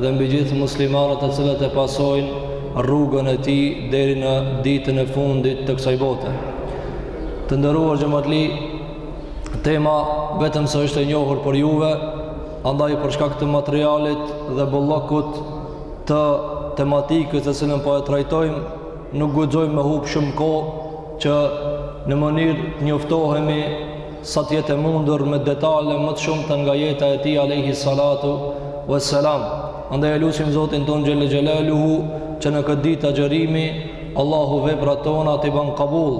dhe mbi gjithë muslimanët të cilët e pasojnë rrugën e tij deri në ditën e fundit të kësaj bote. Të nderuar xhamatli, tema vetëm se është e njohur për juve, andaj për shkak të materialit dhe bollokut të tematikës të cilën po e trajtojmë, nuk guxojmë me hup shumë kohë që në mënyrë të njoftohemi Sa të jetë e mundur me detale më të shumta nga jeta e tij alejhi salatu vesselam. Andaj e lutim Zotin tonë xhelle xhelaluhu që në këtë ditë agjërimi Allahu veprat tona t'i bën kabull,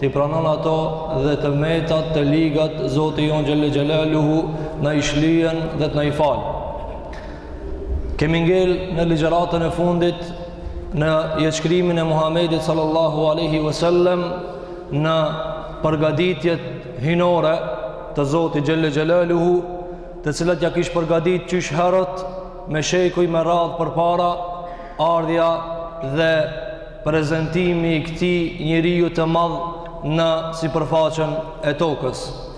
t'i pranon ato dhe të metat, të ligat, Zoti jonë xhelle xhelaluhu t'na i shlyen dhe të na i fal. Kemi ngel në ligjëratën e fundit në jetëshkrimin e Muhamedit sallallahu alaihi wasallam në përgaditjet hyjnore të Zotit xhelle xhelaluhu të cilat ja kish përgadit qysh herët me shekuj me radhë përpara ardhja dhe prezentimi i këtij njeriu të madh në sipërfaqen e tokës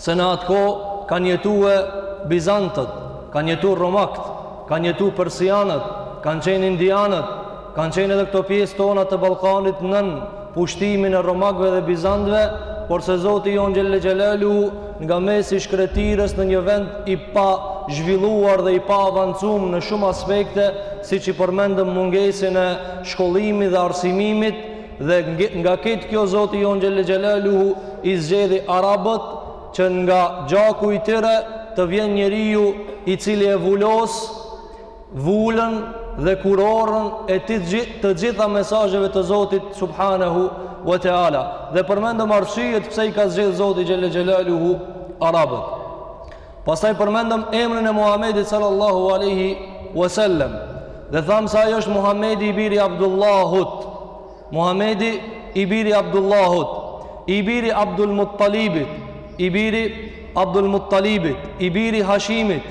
Se në atë kohë kanë jetue Bizantët, kanë jetu Romakët, kanë jetu Persianët, kanë qenë Indianët, kanë qenë edhe këto pjesë tona të Ballkanit nën pushtimin e Romakëve dhe Bizantëve, por se Zoti jonë xhelle xhelaluhu nga mesi i shkretirës në një vend i pazhvilluar dhe i paavancum në shumë aspekte siç i përmendëm mungesën e shkollimit dhe arsimimit, Dhe nga krejt kjo Zoti jonë xhelle xhelaluhu i zgjedhi Arabët që nga gjaku i tyre të vjen njeriu i cili e vulos vulën dhe kurorën e të, të gjitha mesazheve të Zotit Subhanehu wa Teala. Dhe përmendëm arsyet pse i ka zgjedh Zoti xhelle xhelaluhu Arabët. Pastaj përmendëm emrin e Muhamedit sallallahu alaihi wasallam. Dhe thamë se ai është Muhamedi i biri i Abdullahut. Muhamedi i biri i Abdullahut, i biri Abdul Muttalibit, i biri Abdul Muttalibit, i biri Hashimit.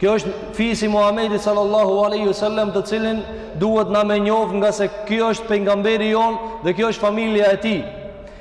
Ky është fisi i Muhamedit sallallahu alaihi wasallam të cilin duhet na me njoft ngase ky është pejgamberi jonë dhe kjo është familja e tij.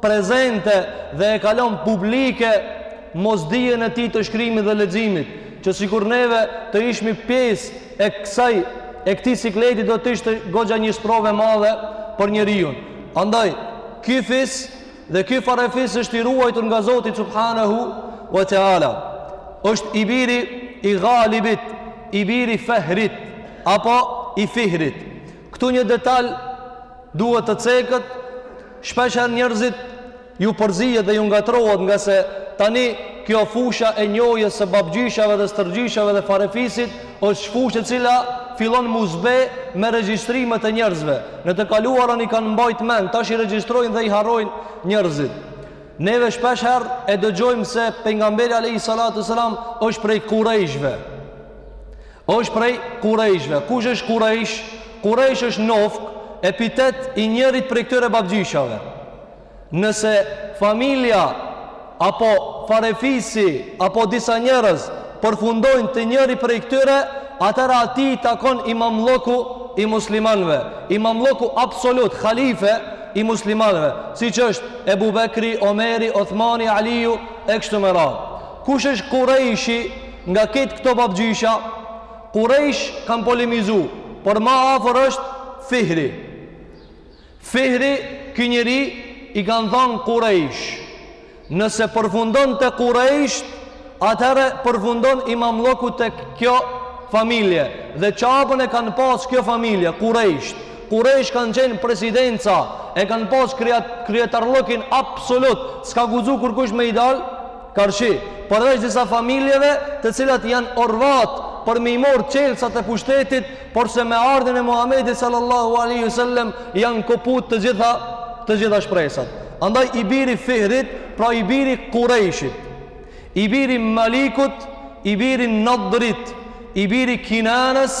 prezente dhe e kalon publike mosdijen e tij të shkrimit dhe leximit, që sikur neve të ishmi pjesë e kësaj e këtij sikleti do të ishte goxha një sprovë e madhe për njeriun. Andaj, ky fis dhe ky farefis është i ruajtur nga Zoti subhanehu ve teala. Është i biri i Ghalibit, i biri Fehrit apo i Fihrit. Këtu një detal duhet të ceket, shpesh herë njerëzit ju përzihet dhe ju ngatërrohet ngase tani kjo fusha e njohjes së babgjyshave dhe stërgjyshave dhe farefisit është fushë e cila fillon m'u zbe me regjistrimet e njerëzve. Në të kaluarën i kanë mbajt mend, tash i regjistrojnë dhe i harrojnë njerëzit. Neve shpesh herë e dëgjojmë se pejgamberi alayhi salatu selam është prej kurejshve. Është prej Kurejshve. Kush është Kurejsh? Kurejsh është nofkë, epitet i njërit prej këtyre babgjyshave. Nëse familja apo farefisi apo disa njerëz përfundojnë te njëri prej këtyre, atëherë atij i takon imamllëku i muslimanve, imamllëku absolut, khalife i muslimanve, siç është Ebu Bekri, Omeri, Othmani, Aliju, e kështu me radhë. Kush është Kurejshi nga ketë këto babgjysha? Kurejsh kanë polemizu, por ma afër është Fihri. Fihri, ky njeri, i kanë thanë Kurejsh. Nëse përfundon te Kurejsh, atëherë përfundon imamllëku te kjo familje. Dhe Qabën e kanë pasë kjo familje, Kurejsh. Kurejsh kanë qenë presidenca, e kanë pasë kryetarllëkin absolut, s'ka guzu kërkush me i dalë, Karshi, përveç disa familjeve të cilat janë orvat për me i marrë çelësat e pushtetit, porse me ardhjen e Muhammedit sallallahu aleyhi sallem janë këput të gjitha, të gjitha shpresat. Andaj i biri Fihrit, pra i biri Kurejshit, i biri Malikut, i biri Nadrit, i biri Kinanës,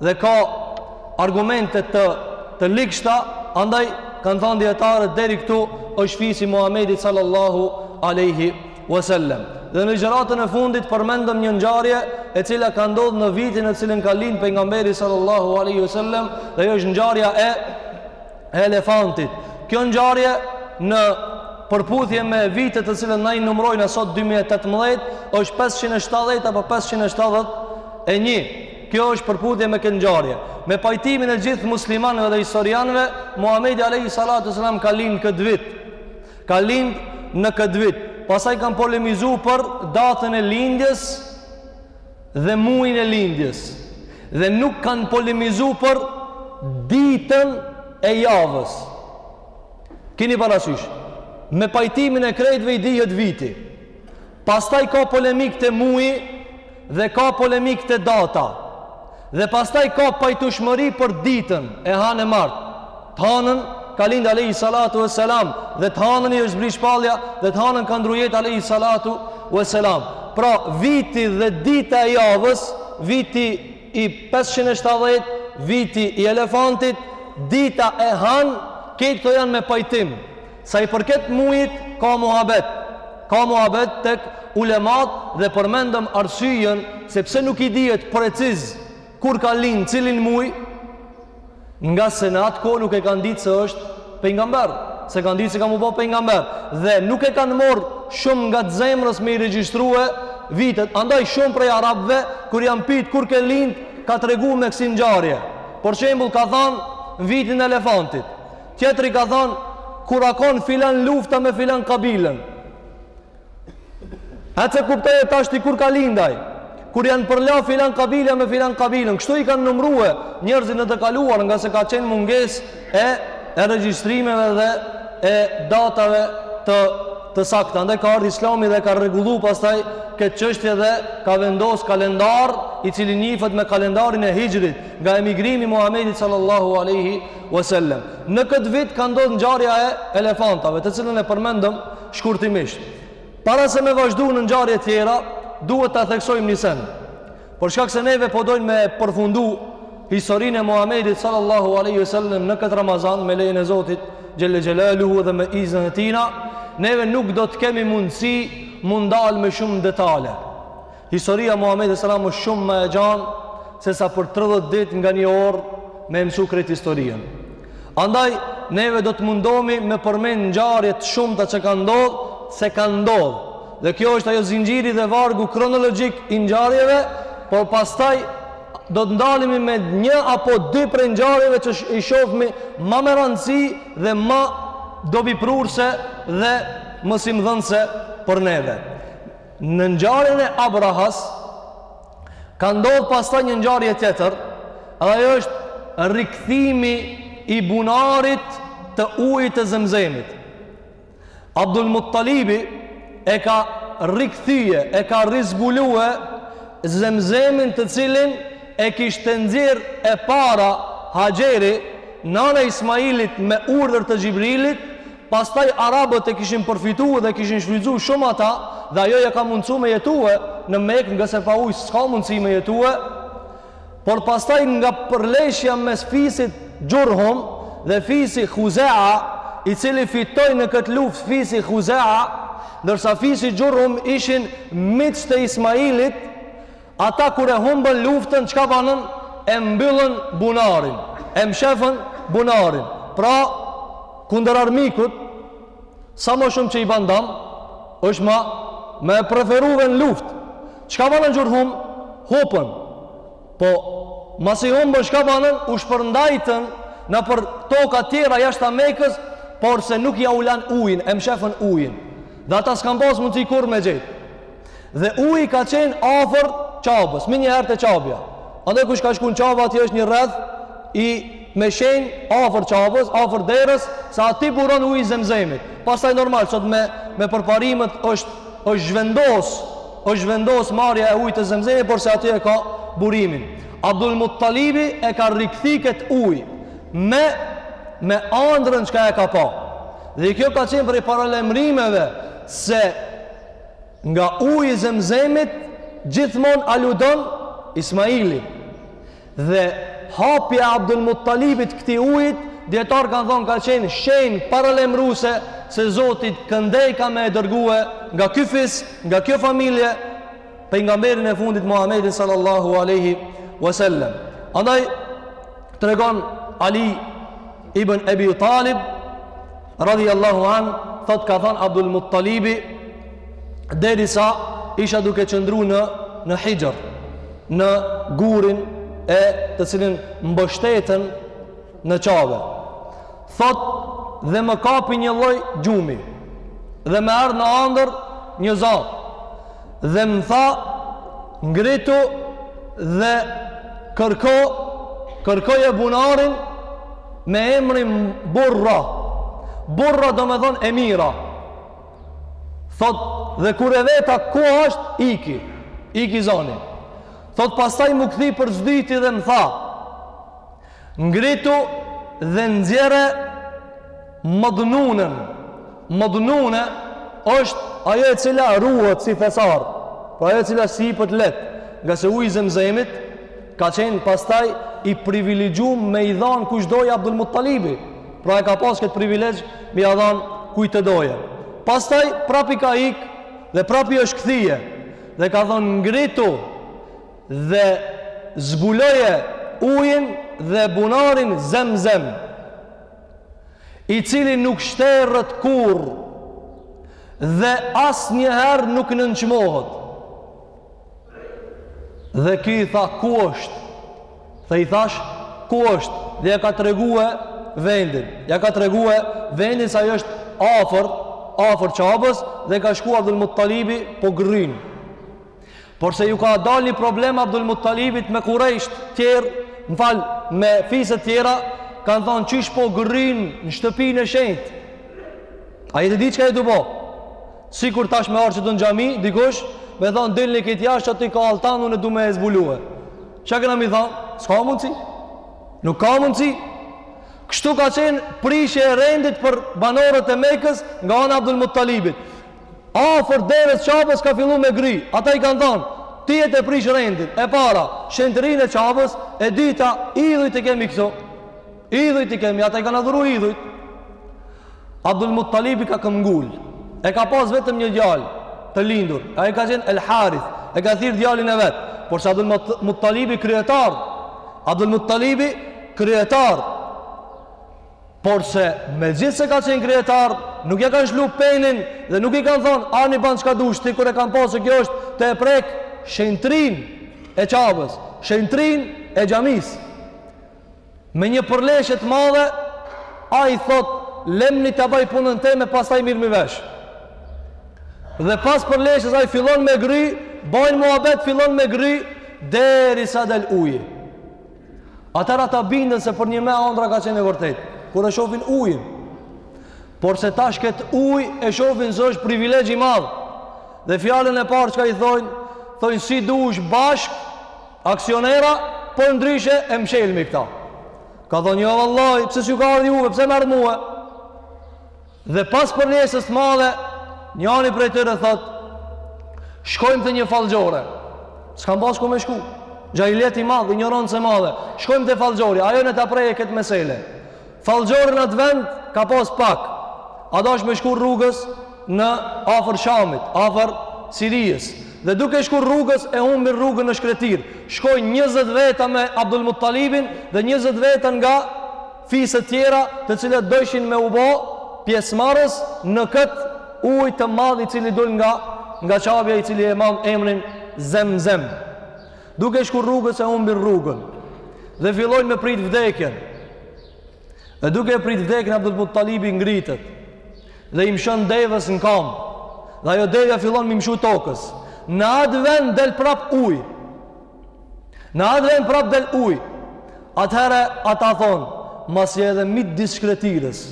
dhe ka argumente të të ligshta, andaj kanë thënë dijetarët deri këtu është fisi i Muhamedit sallallahu alaihi wasallam. Dhe në ligjëratën e fundit përmendëm një ngjarje e cila ka ndodhur në vitin në të cilin ka lind pejgamberi sallallahu alaihi wasallam, dhe ajo është ngjarja e elefantit. Kjo ngjarje në përputhje me vitet të cilat na i numërojmë sot 2018 është 570 apo 571 Kjo është përputhje me këtë ngjarje. Me pajtimin e gjithë muslimanëve dhe historianëve, Muhamedi alayhi salatu wasalam ka lind këtë vit. Ka lind në këtë vit. Pastaj kanë polemizu për datën e lindjes dhe muajin e lindjes. Dhe nuk kanë polemizu për ditën e javës. Kini parasysh, me pajtimin e krejtve i dihet viti. Pastaj ka polemikë te muji dhe ka polemikë te data. Dhe pastaj ka pajtushmëri për ditën e hanë e martë. Të hanën ka lind alejhi salatu e selam dhe të hanën i është zbrit shpallja dhe të hanën ka ndru jetë alejhi salatu e selam. Pra viti dhe dita e javës, viti i 570, viti i elefantit, dita e hanë, ke këto janë me pajtim. Sa i përket mujit ka muhabet, ka muhabet tek ulemat dhe përmendëm arsyen sepse nuk i dihet preciz kur ka lind cilin muj, ngase në atë kohë nuk e kanë ditë se është pejgamber, s'e kanë ditë se ka m'u bo pejgamber dhe nuk e kanë marrë shumë ngat zemrës me i regjistrue vitet. Andaj shumë prej arabëve kur janë pyet kur ke lind ka tregu me kësi ngjarje. Për shembull ka thanë vitin e elefantit. Tjetri ka thanë kur a kon filan lufta me filan kabilën. Hajt kuptoje tashti kur ka lind ai. Kur janë përla filan kabila me filan kabilën. Kështu i kanë numrue njerëzit në të kaluar ngase ka qenë mungesë e, e regjistrimeve dhe e datave të, të sakta. Ndaj ka ardhë islami dhe ka rregullu pastaj këtë çështje dhe ka vendos kalendar i cili njifet me kalendarin e hixhrit nga emigrimi i Muhammedit sallallahu aleyhi wasallam. Në këtë vit ka ndodh ngjarja e elefantave, të cilën e përmendëm shkurtimisht. Para se me vazhdu në ngjarje tjera, duhet ta theksojmë një sen. Për shkak se neve po dojnë me përfundu historinë e Muhamedit sallallahu alaihi wasallam në këtë Ramazan me lejen e Zotit xhelle xhelaluhu dhe me izën e tina, neve nuk do të kemi mundësi m'u ndal në shumë detale. Historia e Muhamedit alejhi selam është shumë ma e gjanë sesa për 30 ditë nga një orë me mësu krejt historinë. Andaj neve do të mundohemi me përmend ngjarje të shumta që kanë ndodh, se kanë ndodh. Dhe kjo është ajo zinxhiri dhe vargu kronologjik i ngjarjeve, por pastaj do të ndalemi me një apo dy prej ngjarjeve që i shohmi ma me randësi dhe ma dobiprurëse dhe mësimdhënëse për neve. Në ngjarjen e Abrahas ka ndodh pastaj një ngjarje tjetër, dhe ajo është rikthimi i bunarit të ujit të Zemzemit. Abdul Muttalibi e ka rikthye, e ka rizbulue Zemzemin të cilin e kishte nxjerrë e para Haxheri, nana e Ismailit me urdhër të Xhibrilit, Pastaj arabët e kishin përfitu dhe kishin shfrytzu shumë ata dhe ajo ja ka mundësu me jetue në Mekë ngase pa ujë ska mundësi me jetue por pastaj nga përleshja mes fisit Xhurhum dhe fisi Huzea i cili fitoj në këtë luftë fisi Huzea ndërsa fisi Xhurhum ishin miqtë e Ismailit Ata kur e humbën luftën çka banën e mbyllën bunarin, e mshefën bunarin. Pra kundër armikut sa më shumë që i ban dam, është ma më e preferuar në luftë. Çka banën Xhurhum? Hupën. Po masi humbën çka banën? U shpërndajtën nëpër toka tjera jashta Mekës, porse nuk ia u lanë ujin, e mshefën ujin. Dhe ata s'kanë pas mundësi kurrë me e gjetë. Dhe uji ka qenë afër Qabes, menjëherë te Qabja. Andaj kush ka shku në Qabe, aty është një rreth i me shenjë afër Qabes, afër derës, se aty buron uji i Zemzemit. Pastaj normal, sot me, me përparimet është, është zhvendos, është zhvendos marrja e ujit të Zemzemit, porse aty e ka burimin. Abdul Muttalibi e ka rikthy këtë ujë me, me andrën çka e ka pa. Dhe kjo ka qenë prej paralajmërimeve se nga uji i Zemzemit gjithmonë aludon Ismaili. Dhe hapja e Abdul Muttalibit këtij ujit, dijetarët kanë thonë ka qenë shenjë paralajmëruese se Zoti këndej ka me e dërgue nga ky fis, nga kjo familje pejgamberin e fundit Muhammedin sallallahu alaihi wasallam. Andaj tregon Ali ibn Ebi Talib Radijallahu anh, thotë ka thonë Abdul Muttalibi, derisa isha duke qëndru në, në hixhër, në gurin e të cilin mbështeten në Qabe. Thotë dhe më kapi një lloj gjumi dhe më erdh në andër një za dhe më tha Ngritu dhe kërko, kërkoje bunarin me emrin Burra. Burra domethonë e mira. Thotë, dhe kur e veta ku është, iki. Iki zoni. Thotë, pastaj m'u kthy për s'dyti dhe më tha, Ngritu dhe nxjerre Madnunen. Madnune është ajo e cila ruhet si thesar, pra ajo e cila s'jepet lehtë, ngase uji i Zemzemit ka qenë pastaj i privilegjum me i dhanë kush doja Abdul Muttalibi, pra e ka pas këtë privilegj me i dhanë kujt të doja. Pastaj prapi ka ik dhe prapi është kthye dhe ka thonë ngritu Dhe zbuloje ujin dhe bunarin Zemzem, i cili nuk shterret kurrë dhe asnjëherë nuk nënçmohet. Dhe ky tha, ku është? Dhe i thash, ku është? Dhe ja ka tregue vendin. Ja ka tregue vendin se është afër, afër Qabës dhe ka shku Abdul Muttalibi po grrin. Porse ju ka dalë një problem Abdul Muttalibit me kurejsht tjerë, më fal, me fiset tjera, kanë thonë qysh po gërrin në shtëpinë e shenjtë. A je tu e di çka u bo? Sikur tash me ardh këtu në xhami, dikush, me thonë dilni krejt jashtë, aty ka alltun e du me e zbulue. Çka kena me i thonë? S'ka mundësi. Nuk ka mundësi. Kështu ka qenë prishje e rendit për banorët e Mekës nga ana e Abdul Muttalibit. Afër derës Qabës ka fillu me gri. Ata i kanë thonë, ti je tu e prish rendin. E para, shenjtërinë e Qabës, e dyta, idhujt i kemi këtu. Idhujt i kemi, ata i kanë adhuru idhujt. Abdul Muttalibi ka këmbëngul. E ka pas vetëm një djalë të lindur. Ai ka qenë El Harith. E ka thirr djalin e vet. Porse Abdul Muttalibi kryetar. Abdul Muttalibi kryetar. Porse, megjithëse ka qenë kryetar, nuk ja kanë lshu penin dhe nuk i kanë thonë, ani ban çka dush ti, kur e kanë pa që kjo është tu e prek shenjtërinë e Qabës, shenjtërinë e xhamisë. Me një përleshje të madhe, ai thotë, lemni ta baj punën teme, pastaj mirrmi vesh. Dhe pas përleshjes, ai fillon me gry, bajnë muhabet, fillon me gry, derisa del uji. Atëherë ata binden se përnime andrra ka qenë e vërtetë, kur e shofin ujin. Porse tash ket ujë, e shofin se është privilegj i madh. Dhe fjalën e parë çka i thojnë, thojnë si t'dush, bashkaksionera, përndryshe e mshelmi këta. Ka thonë, jo vallahi, pse s'ju ka ardh juve, pse m'erdh mue? Dhe pas përleshjes të madhe, njani prej tyre thotë, shkojmë te një fallxhore. S'kanë pas ku me shku. Xhahilijet i madh, injorancë e madhe. Shkojmë te fallxhorja, ajo ne ta preje këtë mesele. Fallxhore në atë vend, ka pas pak. U dasht me shku rrugës në afër Shamit, afër Sirisë. Dhe duke shku rrugës, e humbin rrugën në shkretirë. Shkojnë njëzet veta me Abdul Muttalibin dhe njëzet veta nga fiset tjera të cilët dojshin me u bo pjesëmarrës në këtë ujë të madh i cili dul nga nga Qabja i cili e mban emrin Zemzem duke shku rrugës e humbin rrugën dhe fillojnë me prit vdekjen dhe duke e prit vdekjen Abdul Muttalibi ngritet dhe i mshon devës në kamb dhe ajo devja fillon me i mshu tokës në atë vend del prap ujë Në atë vend prap del ujë. Atëherë ata thonë, masi edhe midis shkretinës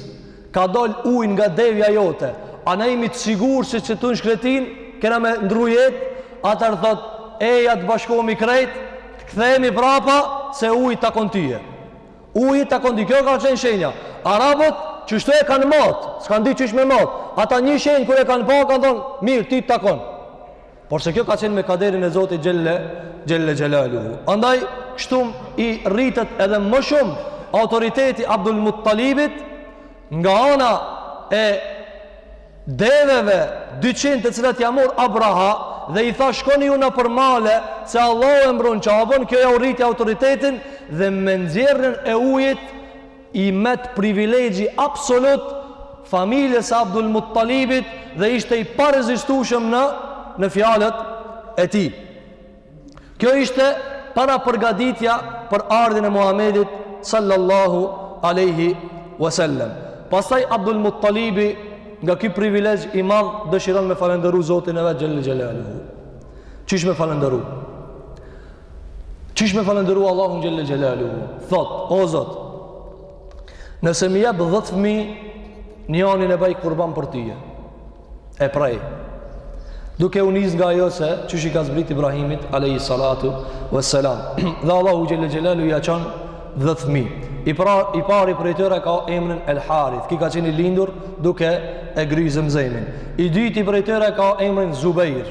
ka dol ujë nga devja jote. a na jemi të sigurt se qetu n'shkretinë, kena me ndrru jetë, atëherë thotë, eja të bashkomi krejt, të kthemi prapa se uji të takon tyje. Uji të takon ty, kjo ka qenë shenja. Arabët, qështu e kanë matë, s'kanë di qysh me matë. Ata një shenjë kur e kanë pa, kanë thonë, mirë, ty të takon. Porse kjo ka qenë me kaderin e Zotit xhelle xhelaluhu. Andaj, kështu i rritet edhe më shumë autoriteti i Abdul Muttalibit nga ana e deveve 200 të cilat ia mur Abraha dhe i tha shkoni ju nëpër male se Allahu e mbron Qaben, kjo ia rriti autoritetin dhe me nxjerrjen e ujit i met privilegji absolut familjes së Abdul Muttalibit dhe ishte i parezistueshëm në në fjalët e tij. Kjo ishte parapërgatitja për ardhjen e Muhamedit sallallahu alaihi wasallam. Pastaj Abdul Muttalibi nga ky privilegj i madh dëshiron me falënderu Zotin e vet xhelle xhelaluhu. Qysh me falënderu? Qysh me falënderu Allahun xhelle xhelaluhu? Thotë, o Zot, nëse m'i jep dhetë fmi, njanin e baj kurban për tyje. E prej, duke u nis nga ajo se qysh i ka zbrit Ibrahimit alayhi salatu wassalam dhe Allahu xhelle xhelaluhu ia çon dhetë fmi, i pra i pari prej tyre ka emrin El Harith ky ka qenë i lindur duke e grry Zemzemin i dyti prej tyre ka emrin Zubejr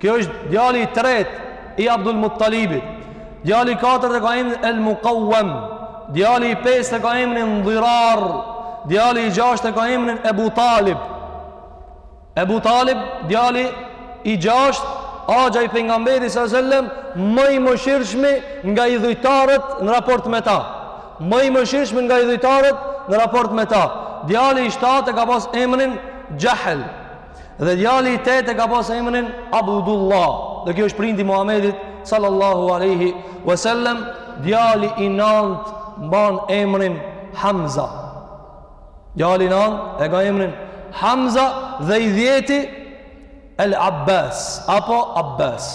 Kjo është djali i tretë i Abdul Muttalibit. Djali i katërt e ka emrin El Muqawwam. Djali i pestë e ka emrin Dhirar. Djali i gjashtë e ka emrin Ebu Talib. Ebu Talib, djali i gjashtë, axha i pejgamberit sallallahu alaihi wasallam, ma i mëshirshmi nga idhujtarët në raport me ta. Ma i mëshirshmi nga idhujtarët në raport me ta. Djali i shtatë e ka pas emrin Xhahel. Dhe djali i tetë e ka pas emrin Abdullah. Dhe kjo është prindi i Muhamedit sallallahu alaihi wasallam, djali i nantë mban emrin Hamza. Djali i nantë e ka emrin Hamza dhe i dhjeti El Abbas apo Abbas.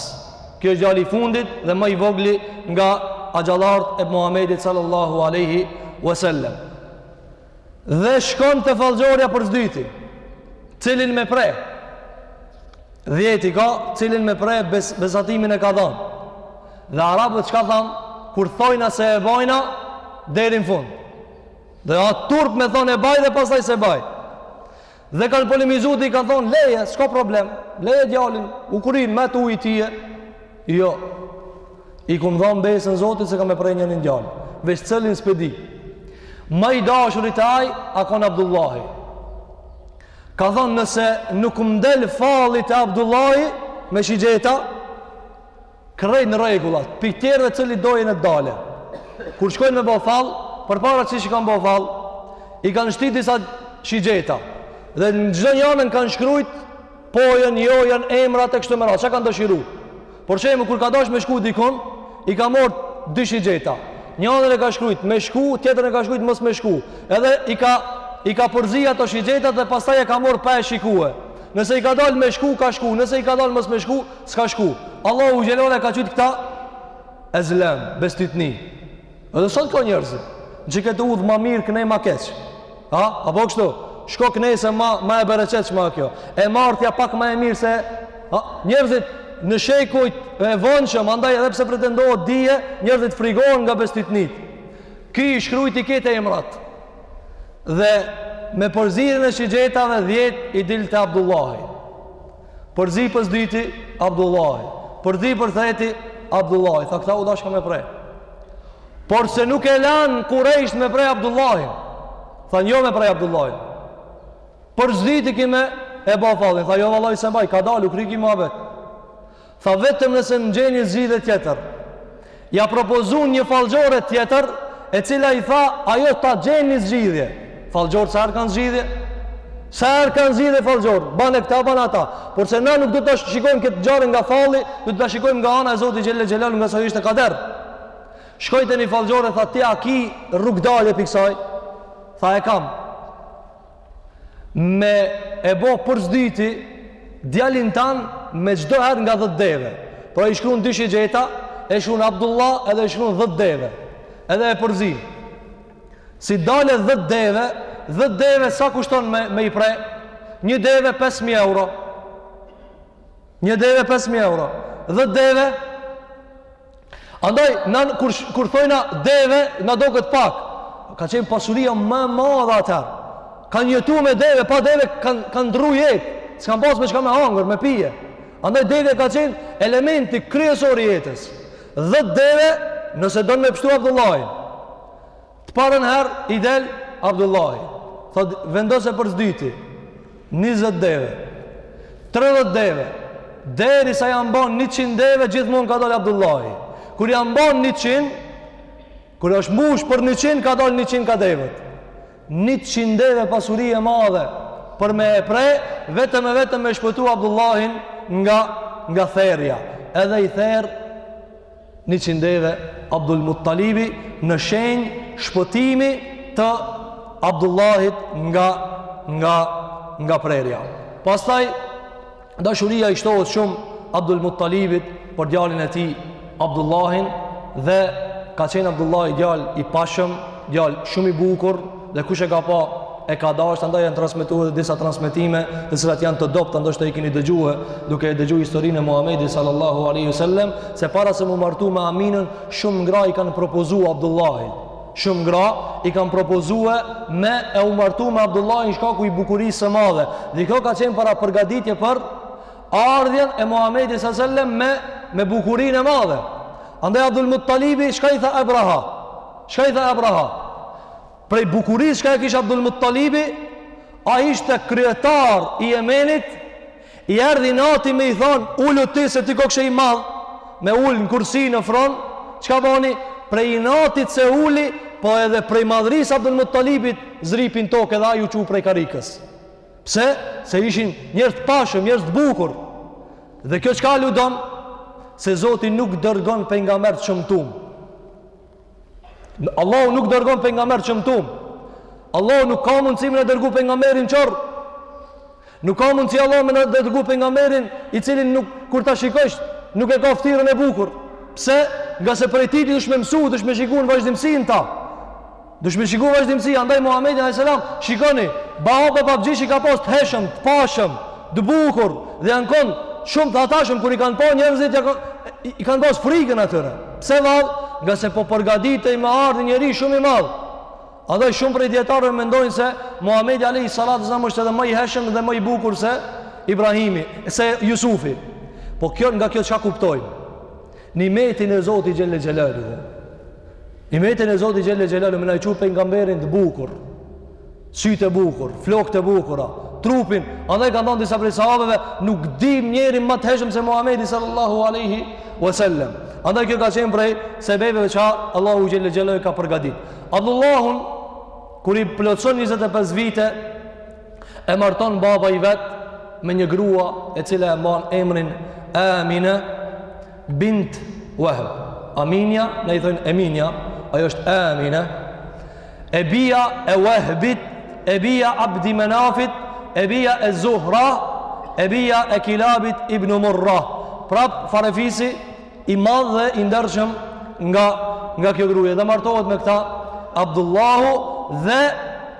Kjo është djali i fundit dhe ma i vogli nga axhallarët e Muhamedit sallallahu alaihi wasallam. Dhe shkon te fallxhorja për së dyti. Cilin me pre? Dhjetë i ka, cilin me pre bes, besatimin e ka dhonë. Dhe arabët çka thamë, kur thojna se e bojshin deri në fund. Dhe a turp me thonë e baj dhe pastaj s'e baj. Dhe kanë polemizu dhe i kanë thonë leje, s'ka problem, leje djalin, u kurin me të ujë tije. Jo, i kom dhonë besën Zotit se kam me pre njënin djalë, veç cilin s'pe di. Ma i dashuri te aj a konë Abdullahi. Ka thonë nëse nuk m'del falli te Abdullahi me shigjeta, Krejt në rregull asht. Pi tjerëve cili do le t'dale. Kur shkojnë me bo fall, përpara qysh i kanë bo fall, i kanë shti disa shigjeta. Dhe në çdo njanën kanë shkrujt pojën, jojën, emrat e kështu me radhë, çka kanë dëshiru. Për shembull kur ka dash me shku dikun, i ka marr dy shigjeta. Njanën e ka shkrujt me shku, tjetrën e ka shkrujt mos me shku. Edhe i ka i ka përzi ato shigjetat dhe pastaj e ka marr pa e shikue. Nëse i ka dalë me shku, ka shku, nëse i ka dalë mos me shku, S'ka shku. Allahu xhel-le ue ala e ka qujt këta ezlam, bestytni. Edhe sot ka njerëz. Në qëkëtë udhë ma mirë, knej ma keq. Ha? A po kështu? Shko knej se ma, ma e bereqetshme a kjo. E martja pak ma e mirë se... Ha? Njerëzit në shekujt e vonshëm, andaj edhe pse pretendohet dije, njerëzit frigohen nga bestytnitë. Ky i shkrujti këta emrat. Dhe me përzierjen e shigjetave dhjetë i dilte Abdullahi. Përzi përzdyti Abdullahi. Përzi për treti Abdullahi. Tha këta u dashka me pre. Por se nuk e lanë kurejshët me pre Abdullahin. Thanë jo me pre Abdullahin. Përzdyti ki me e ba fallin. Tha jo vallaj s'e baj, ka dalë, u kry ky muhabet. Tha vetëm nëse m'gjeni zgjidhje tjetër. Ja propozun një fallxhore tjetër, e cila i tha, ajo ta gjen një zgjidhje. Fallxhorët sa herë kanë zgjidhje? Sa herë kanë zgjidhje fallxhor? Banë këta, banë ata. Por se na nuk do ta shikojmë këtë ngjarje nga falli, do ta shikojmë nga ana e Zotit xhel-le xhelaluhu ngase ishte kader. Shkoi te një fallxhore tha, ti a ki rrugëdalje pi kësaj? Tha e kam. me e bo përzdyti djalin tan me çdo herë nga 10 deve. Pra i shkrun dy shigjeta, e shkrun Abdullah edhe e shkrun 10 deve. Edhe e përzi. Si dale 10 deve, 10 deve sa kushton me me i pre? Një deve 5000 euro. Një deve 5000 euro. 10 deve Andaj, na, kur, kur thojna deve, na doket pak. Ka qenë pasuria më e madhe atëherë. Kanë jetu me deve, pa deve kanë kanë ndrru jetë. S'kanë pasë me çka me hangër, me pije. Andaj, deve ka qenë elementi kryesor i jetës. 10 deve, nëse don me pështu Abdullahin, Të parën herë i del Abdullahi. Thot vendose për zdyti. 20 deve. 30 deve. Derisa janë ban 100 deve gjithmonë ka dal Abdullahi. Kur janë ban 100, kur është mbush për 100 ka dal 100 kah devet. 100 deve pasuri e madhe për me e pre, vetëm e vetëm me shpëtu Abdullahin nga nga therrja. Edhe i therr Njëqind deve Abdul Muttalibi në shenjë shpëtimi të Abdullahit nga nga nga prerja. Pastaj dashuria i shtohet shumë Abdul Muttalibit për djalin e tij Abdullahin dhe ka qenë Abdullahi djalë i pashëm, djalë shumë i bukur, Dhe kush e ka pa e ka dasht andaj janë transmetu dhe disa transmetime të cilat janë të dobta ndoshta i keni dëgjuar duke e dëgjuar historinë e Muhamedit sallallahu alaihi wasallam se para se me u martu me Aminën shumë gra i kanë propozuar Abdullahit shumë gra i kanë propozuar me e u martu me Abdullahin shkaku i bukurisë së madhe dhe kjo ka qenë parapërgatitje për ardhjen e Muhamedit sallallahu alaihi wasallam me me bukurinë e madhe andaj Abdul Muttalibi çka i tha Abraha çka i tha Abraha Prej bukurisë çka e kish Abdul Muttalibi, ai ishte kryetar i Jemenit, i erdh inati me i thonë, ulu ti se ti kokëshe i madh, me ul në kursi në fron, çka boni? Prej inatit s'e uli, po edhe prej madhërisë së Abdul Muttalibit, zdrypi n'tokë edhe ai u çu prej karrikës. Pse? Se ishin njerëz të pashëm, njerëz të bukur. Dhe kjo çka aludon? Se Zoti nuk dërgon pejgamberë të shëmtum. Allahu nuk dërgon pejgamberë të shëmtum. Allahu nuk ka mundësi me na dërgu pejgamberin qorr. Nuk ka mundësi Allahu me na dërgu pejgamberin i cili nuk, kur ta shikojsh, nuk e ka ftyrën e bukur. Pse? Ngase prej tij ti dush me mësu, dush me shiku në vazhdimësi në ta. Dush me shiku në vazhdimësi, andaj Muhamedin a.s. Shikoni, baba babgjysh i ka pas të hijshëm, të pashëm, të bukur, dhe janë konë shumë të hatashëm, kur i kanë pa njerëzit, i kanë pas frikën atyre. Pse vallë? Ngase po përgaditej me ardhë një njeri shumë i madhë. Andaj shumë prej dijetarëve mendojnë se Muhamedi alejhi salatu ves selam është edhe më i hijshëm dhe më i bukur se Ibrahimi, se Jusufi. Po kjo nga kjo çka kuptojmë? Nimetin e Zotit xhele xhelaluhu. Nimetin e Zotit xhele xhelaluhu me na e çu pejgamberin të bukur. sytë e bukur, flokët e bukura, trupin, andaj kanë thanë disa prej sahabeve, nuk dimë njeri më të hijshëm se Muhamedi sallallahu aleyhi wasallam. Andaj kjo ka qenë prej sebebeve që Allahu xhele xhelaluhu ka përgadit. Abdullahin, kur i plotëson 25 vite, e marton baba i vet me një grua e cila e mban emrin Amina, Bint Wahb. Aminja, na i thojnë Eminja, ajo është Amina. E bija e Wahbit, e bija Abdi Menafit, e bija e Zuhra, e bija e Kilabit ibn Murra. Prap farefisi i madh dhe i ndershëm nga nga kjo gruaje dhe martohet me këtë Abdullahu dhe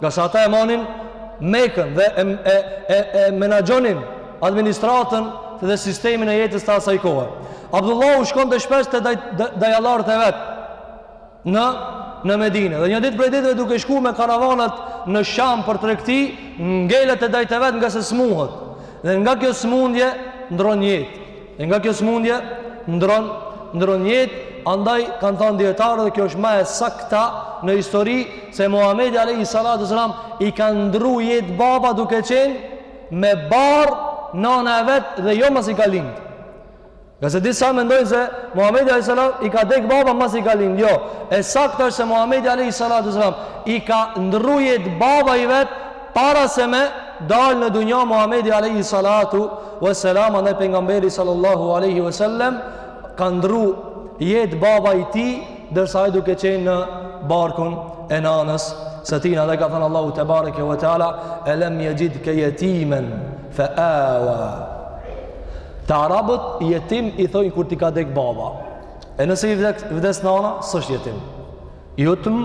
Ngase ata e manin mekën dhe e, e, e, e menaxhonin administratën dhe sistemin e jetës të asaj kohë. Abdullahu shkonte shpesh te daj, dajallarët e vet në, në Medine. Dhe një ditë prej ditëve duke shku me karavanat në Sham për tregti, ngelet te dajtë e vet ngase smuhet. Dhe nga kjo smundje ndrron jetë. E nga kjo sëmundje ndrron ndrron jetë, andaj kanë thënë dijetarët dhe kjo është ma e sakta në histori se Muhamedi alayhi salatu selam i ka ndrru jetë baba duke qenë me barrë nana e vet dhe jo masi ka lind. Ngase disa mendojnë se Muhamedi alayhi salam i ka dek baba masi ka lind. Jo, e sakta është se Muhamedi alayhi salatu selam i ka ndrru jetë baba i vet Para se me dal në dunja Muhamedi alejhi salatu ue selam andaj pejgamberi sallallahu alejhi ue sellem ka ndrru jetë baba i tij ndërsa ai duke qenë në barkun e nanës së tij dhe ka thanë Allahu tebareke ve teala elem yajidka yatiman fa awa Te arabët jetim i thojnë kur t'i ka dek baba. E nëse i vdes nana, s'është jetim. Yutm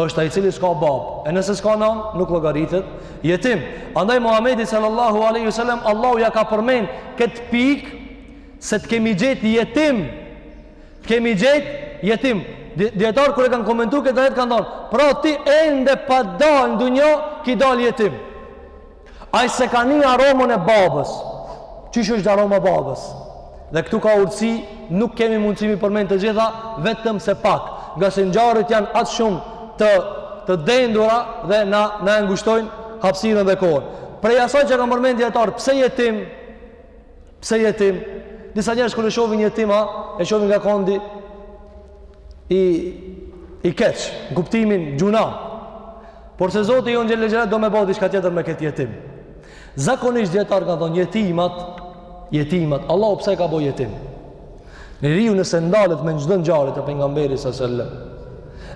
është ai i cili s'ka bab, e nëse s'ka nanë, nuk llogaritet jetim. Andaj Muhamedi sallallahu alaihi wasallam Allahu ja ka përmend këtë pikë se të kemi gjetë jetim. Të kemi gjetë jetim. Dijetarët kur e kanë komentuar këtë ajet kanë thonë, "Pra ti ende pa dalë në dunja, ki dalë jetim." Ai s'e ka ni aromën e babës. Qysh është aroma e babës? Dhe këtu ka urtësi, nuk kemi mundësi m'i përmend të gjitha, vetëm se pak. Ngase ngjarjet janë aq shumë të të dendura dhe na na e ngushtojnë hapësirën dhe kohën. Prej asaj që kanë përmendë dijetarët, pse jetim? Pse jetim? Disa njerëz kur e shohin jetim, ha, e shohin nga kondi i i keq, n'kuptimin gjynah. Por se Zoti jonë xhele xhelaluhu do me bo diçka tjetër me këtë jetim. Zakonisht dijetarët kanë thonë jetimat, jetimat, Allahu pse e ka bo jetim? Njeriu nëse ndalet me çdo ngjarje të pejgamberit sallallahu alajhi wasallam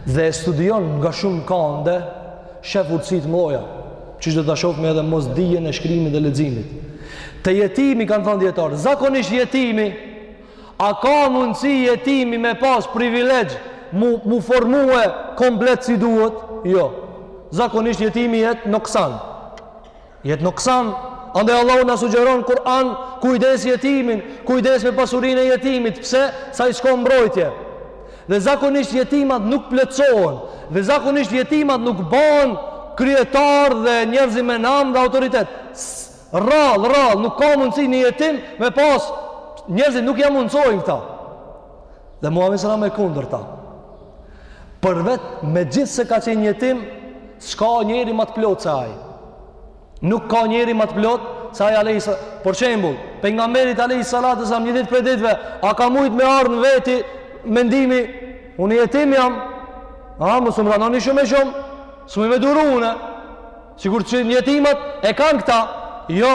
dhe e studion nga shumë kande, shef urtësi të mëdha, që do ta shohim edhe mosdijen e shkrimit dhe leximit. Te jetimi kanë thonë dijetarët, zakonisht jetimi a ka mundësi jetimi me pas privilegj m'u m'u formue komplet si duhet? Jo. Zakonisht jetimi jet noksan. Jet nuksan, andaj Allahu na sugjeron Kur'an, kujdes jetimin, kujdes me pasurinë e jetimit, pse? Se ai s'ko mbrojtje. Dhe zakonisht jetimat nuk plotësohen, dhe zakonisht jetimat nuk bahen kryetar dhe njerëz me nam dhe autoritet. Rrallë, rrallë, nuk ka mundësi një jetim me pas, njerëzit nuk ja mundësojnë këta. Dhe Muhammedi alejhi selam e kundërta. Por vetë megjithëse ka qenë jetim, s'ka njeri ma të plotë se ai. Nuk ka njeri ma të plotë se ai alejhi salat. Për shembull, Pejgamberit alejhi salatu selam një ditë prej ditëve, a ka mujt me ardhë në veti mendimi, unë jetim jam, a, mos më randoni shumë e shumë, s'muj me duru une, sikur që jetimat e kanë këta, jo,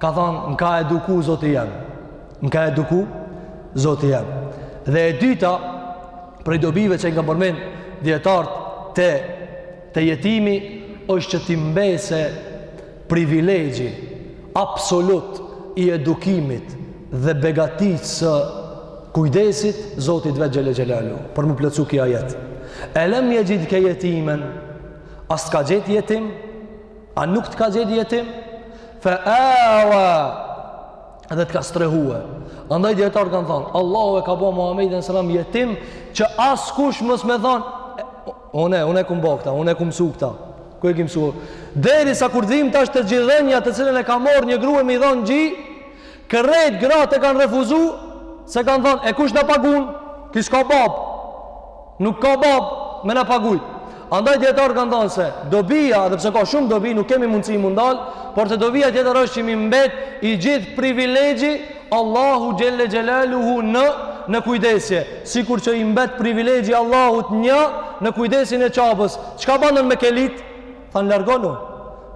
ka thonë më ka eduku Zoti jem më ka eduku Zoti jem dhe e dyta prej dobive që na përmendin dijetarët te, te jetimi është që t'i mbesë privilegji absolut i edukimit dhe begatisë së kujdesit Zotit vetë xhelle xhelaluhu për me plotësu ky ajet elem jexhidke jetimen a s'të ka gjetë jetim A nuk të ka gjetë jetim? Fe ewa Dhe të ka strehue Andaj dijetarët kanë thonë Allahu e ka bo Muhammedin alejhi selam jetim Që askush mos me thonë Une, une kum bo këta, une kum msu këta Ku e kemi msu Derisa kur vim tash te gjidhënja të cilën e ka morrë një grue me i dhonë gji Krejt gratë e kanë refuzu, se kanë thonë, e kush na pagun, ky s'ka babë, nuk ka babë me na pagujt. Andaj dijetarët kanë thonë se, dobija, edhe pse ka shumë dobi, nuk kemi mundësi m'u ndal, por te dobija tjetër është që m'i mbet i gjithë privilegji Allahut Xhelle Xhelaluhu në, në kujdesje, sikur që i mbet privilegji Allahut një në kujdesin e Qabes. Çka banë mekelit? Thanë, largonu,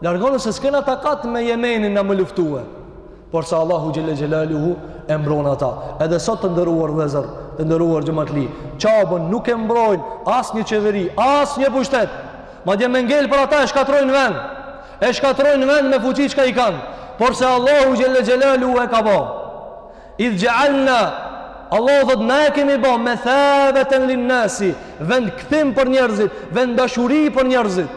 largonu se s'kena takat me Jemenin na me luftue. porse Allahu Xhelle Xhelaluhu e mbron ata. Edhe sot të nderuar vllezër, të nderuar xhematli, Qaben nuk e mbrojnë asnjë qeveri, asnjë pushtet. Madje me ngelë për ata e shkatërrojnë vend, e shkatërrojnë vend me fuqi çka i kanë, porse Allahu Xhelle Xhelaluhu e ka bo. Idh xhealna, Allahu thotë na e kemi bo, methabeten linnasi, vend kthim për njerëzit, vend dashuri për njerëzit.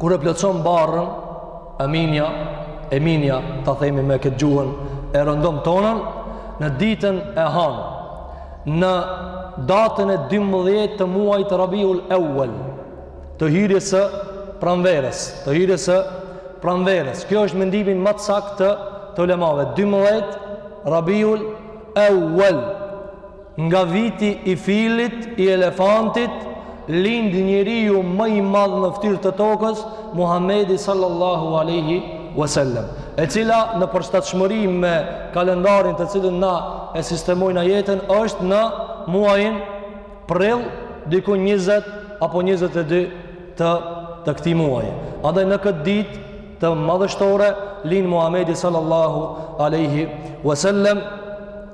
Kur e plotëson barrën, Aminja, Eminja, ta themi me këtë gjuhën e rëndomtë tonën, në ditën e hanë, në datën e 12 të muajit rabiul euel, të hyrjes së pranverës, të hyrjes së pranverës, kjo është mendimin ma të saktë të ulemave, 12 rabiul euel, Nga viti i filit, i elefantit, lind njeriu më i madh në fytyrë të tokës, Muhamedi sallallahu alaihi wasallam, e cila në përshtatshmëri me kalendarin të cilin na e sistemojmë na jetën është në muajin prill, diku njëzet apo njëzet e dy të të këtij muaji. Andaj në këtë ditë të madhështore lind Muhamedi sallallahu alaihi wasallam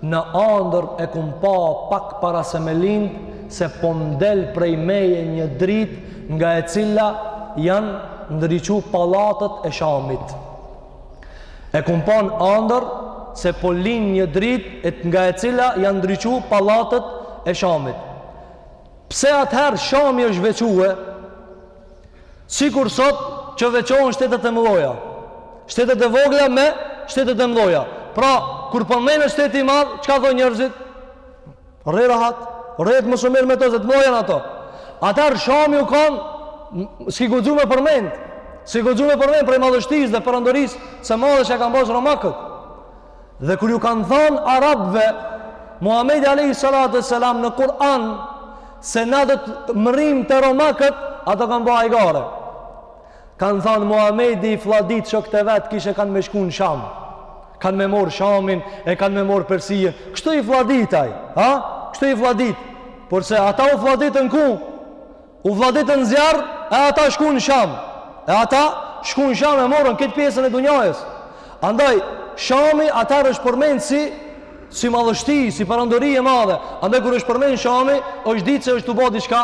Në andër e kum pa pak para se me lind se po më del prej meje një dritë nga e cila janë ndriçu pallatet e Shamit. E kum pa në andër se po lind një dritë e nga e cila janë ndriçu pallatet e Shamit. Pse atëherë Shami është veçue? Sikur sot që veçohen shtetet e mëdha. Shtetet e vogla me shtetet e mëdha. Pra, kur përmendet shteti i madh, çka thonë njerëzit? Rri rahat, rri rahat mos u merr me to se të mdhoja janë ato. Atëherë Shami u kanë s'ki guxu me përmend. S'ki guxu me përmend prej madhështisë dhe perandorisë së madhe që e kanë pasur romakët. Dhe kur ju kanë thënë arabëve Muhamedi alayhi salatu wasalam në Kur'an se na do të mrrim te romakët, ata kanë bërë hajgare. Kanë thënë Muhamedi i flladit shokët e vet kishe kanë me shku në Sham. Kanë me marr Shamin, e kanë me marr Persinë. Kështu i flladit ai, ha? Kështu i flladit. Porse ata u flladitën ku? U flladitën në zjarr e ata shkun në Sham. E ata shkun në Sham e morën këtë pjesën e dunjajës. Andaj, Shami atëherë është përmenë si, si madhështi, si parandori e madhe. Andaj, kur është përmenë Shami, është ditë se është tu u bo diçka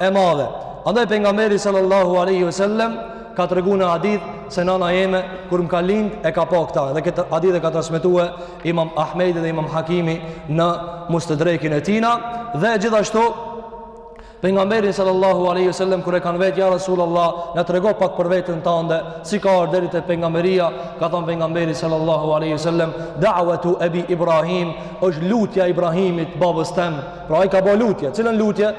e madhe. Andaj, Pejgamberi sallallahu aleyhi ve sellem, ka tregu në hadith se nana jeme, kur më ka lind, e ka pa këta. Dhe këtë hadith e ka transmetue imam Ahmedi dhe imam Hakimi në Mustedrekin e tina. Dhe gjithashtu, Pejgamberi sallallahu alaihi wasallam kur e kanë vet ja Resulullah, na trego pak për veten tënde, si ka ardhur deri te pejgamberia, ka thënë pejgamberi sallallahu alaihi wasallam, da'watu abi Ibrahim, është lutja e Ibrahimit babës tem. Pra ai ka bë lutje, cilën lutje?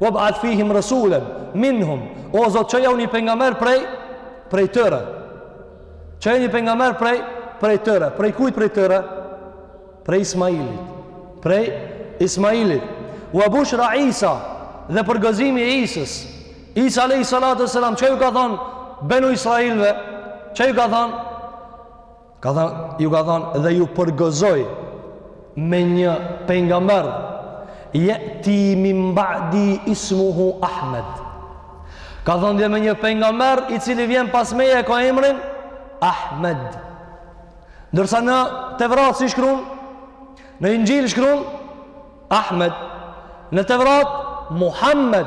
Wa ba'ath fihim rasulan minhum. O Zot, çojau një pejgamber prej prej tyre. Çojau një pejgamber prej prej tyre. Prej kujt prej tyre? Prej Ismailit. Prej Ismailit. Wa bushra Isa dhe përgëzimi i Isës. Isa alayhi salatu wasalam çka ju ka thon Benu Israilve? Çka ju ka thon? Ka thon ju ka thon dhe ju përgëzoj me një pejgamber jeti min ba'di ismuhu Ahmed. Ka thon dhe me një pejgamber i cili vjen pas meje e ka emrin Ahmed. Ndërsa në Tevrat si shkruan? Në Injil shkruan Ahmed. Në Tevrat Muhammed.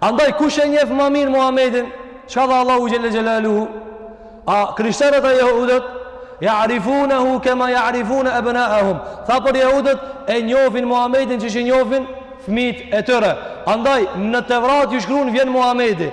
Andaj kush e njeh më mirë Muhammedin? Çka tha Allahu xhelle xhelaluhu? A krishterët e jehudët ya'rifunahu kama ya'rifun abna'ahum. Tha për jehudët e njofin Muhammedin qysh i njofin fmijt e tyre. Andaj në Tevrat ju shkruan vjen Muhammedi.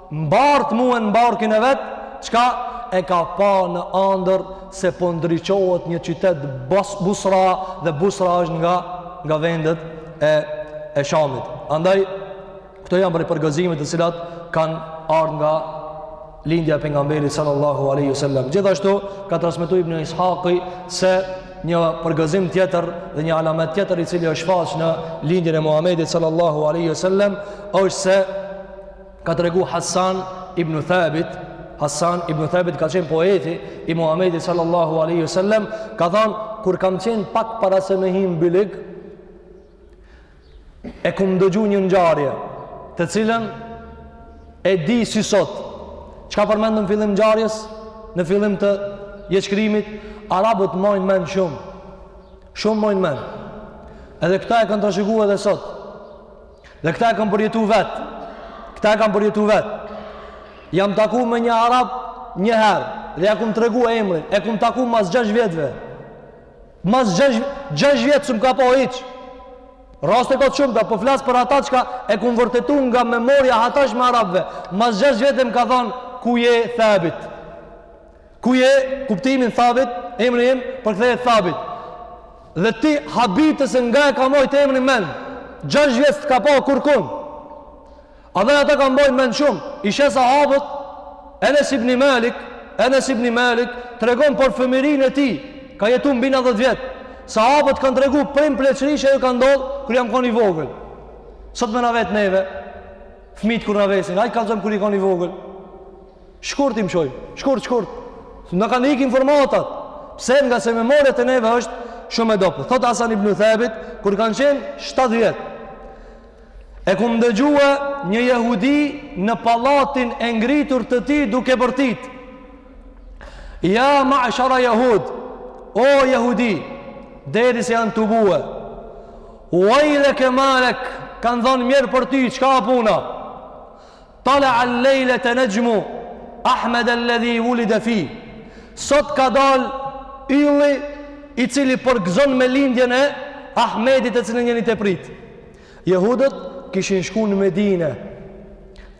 Mbart muen n'barkin e vet, çka e ka pa në andër se po ndriçohet një qytet Bas Busra dhe Busra është nga nga vendet e e Shamit. Andaj këto janë prej përgëzimeve të cilat kanë ardh nga lindja e pejgamberit sallallahu alaihi wasallam. Gjithashtu ka transmetu Ibn Ishaki se një përgëzim tjetër dhe një alamet tjetër i cili është shfaq në lindjen e Muhammedit sallallahu aleyhi sallam është se Ka tregu Hasan ibn Thabit, Hasan ibn Thabit ka qenë poeti i Muhammedit sallallahu aleyhi sallem, ka thanë, kur kam qenë pak para se me hi n'bylyk, e kum dëgju një ngjarje, të cilën e di si sot, çka përmend në fillim ngjarjes, në fillim të jetëshkrimit, arabët mojnë men shumë, shumë mojnë men, edhe këta e kanë trashëgu edhe sot, Dhe këta e kam përjetu vetë. Këta e kam përjetu vetë. Jam taku me një arab një herë. Dhe ja kum tregu emrin. E kum taku mas 6 vjetëve. Mas 6, 6 vjet s'më ka pa hiç. Raste ka të shumë, dhe po flas për ata çka e kum vërtetu nga memoria e hatashme e arabëve. Mas 6 vjetëve më ka thanë, ku je Thebit? Ku je kuptimin Thabit, emri im përkthehet Thabit. Dhe ti habite se nga e ka mojt emrin men, gjash vjet s't'ka pa kurkun. Edhe ata kanë mbajt men shumë, ishe sahabët, Enes ibni Malik, Enes ibni Malik, tregon për fëmininë e tij, ka jetu mbi nandhet vjet, sahabët kanë tregu prej n'pleqëri që ju ka ndodhë, kur jam kon i vogël. Sot me na vet neve, fmijt kur na vesin, hajt kallzom kur je kon i vogël. Shkurt i mshoj, shkurt, shkurt. Na kanë hik informatat. Pse ngase memoria te neve është shumë e dobët. Thotë Hasan ibn Thabit, kur kam qenë 7 vjet, e kum dëgju një jehudi në pallatin e ngritur të tij duke bërtit. Ja ma'shara jehud, o jehudi, derisa janë tubu, uejleke malek, kanë thanë mjerë për ty, çka puna? Tala'al lejlete nexhmu Ahmed el-ledhi vulide fi Sot ka dal ylli i cili përgëzon me lindjen e Ahmedit të cilin jeni te e prit Jehudët kishin shku në Medine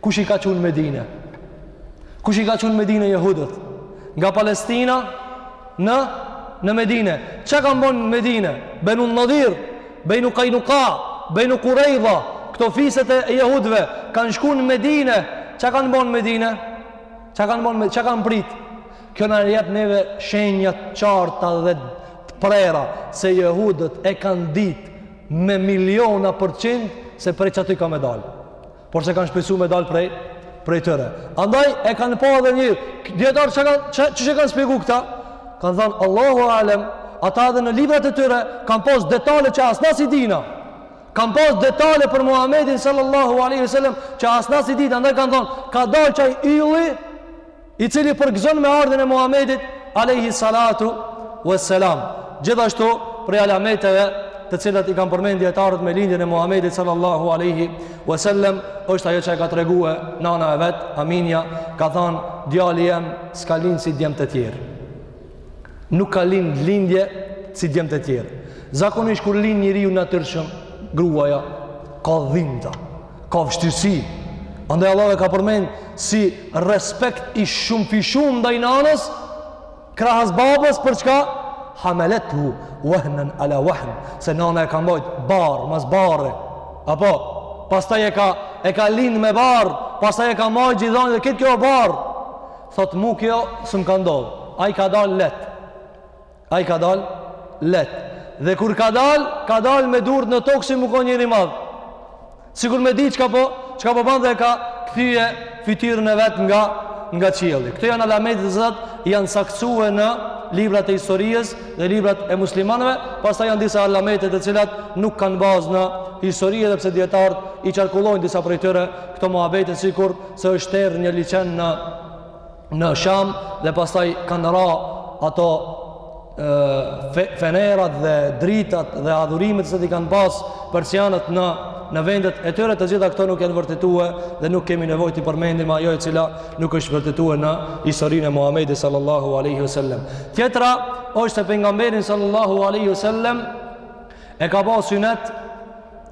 Kush i ka çu n'Medine Kush i ka çu n'Medine Jehudët Nga Palestina në në Medine. Çka kanë bën në Medine? Benu Nadir, Benu Kainuka, Benu Kurejdha, këto fiset e jehudëve kanë shkuar në Medine. Çka kanë bën në Medine? Çka kanë bën, çka kanë prit? Kjo na jep neve shenja të qarta dhe të prera se jehudët e kanë ditë me miliona përqind se prej qaty ka me dalë. por se kanë shpresu me dalë prej, prej tyre. Andaj e kanë pa edhe një, dijetarë që, kanë, që, që, që kanë spjegu këta, kanë thënë Allahu Alem, ata edhe në librat e tyre kanë pas detale që as na s'i dina, kanë pas detale për Muhammedin sallallahu aleyhi sallam që as na s'i dina, andaj kanë thënë, ka dalë qaj ylli, i cili përgëzon me ardhjen e Muhamedit alayhi salatu wassalam gjithashtu prej alameteve të cilat i kanë përmendë dijetarët me lindjen e Muhamedit sallallahu alaihi wasallam është ajo që e ka treguar nana e vet Aminja ka thënë djali jem s'ka lind si djemtë tjerë nuk ka lind lindje si djemtë tjerë zakonisht kur lind njeriu natyrshëm gruaja ka dhimta ka vështirësi andaj Allahu e ka përmend si respekt i shumëfishum ndaj nanës krahas babës për çka hamelethu wahnan ala wahn se nana e ka mbajt barrë mas barre apo pastaj e ka e ka lind me barrë pastaj e ka mbajt gji dhanë dhe këtë kjo barrë thot mu kjo s'më ka ndodh ai ka dal leht Ai ka dal leht. Dhe kur ka dal, ka dal me durt në tokë si me kon njeri i madh. Sikur me di çka po, çka po bën dhe ka kthye fytyrën e vet nga nga qielli. Këto janë alamete të cilat janë saktue në librat e historisë dhe librat e muslimanëve, pastaj janë disa alamete të cilat nuk kanë bazë në histori edhe pse dijetarët i qarkullojnë disa prej tyre këto muhabete sikur se është ter një liqen në në Sham dhe pastaj kanë ra ato e, fenerat dhe dritat dhe adhurimet që i kanë pas persianët në në vendet e tyre të gjitha këto nuk janë vërtetue dhe nuk kemi nevojë t'i përmendim ajo e cila nuk është vërtetue në historinë e Muhamedit sallallahu alaihi wasallam. Tjetra është se pejgamberin sallallahu alaihi wasallam E ka ba synet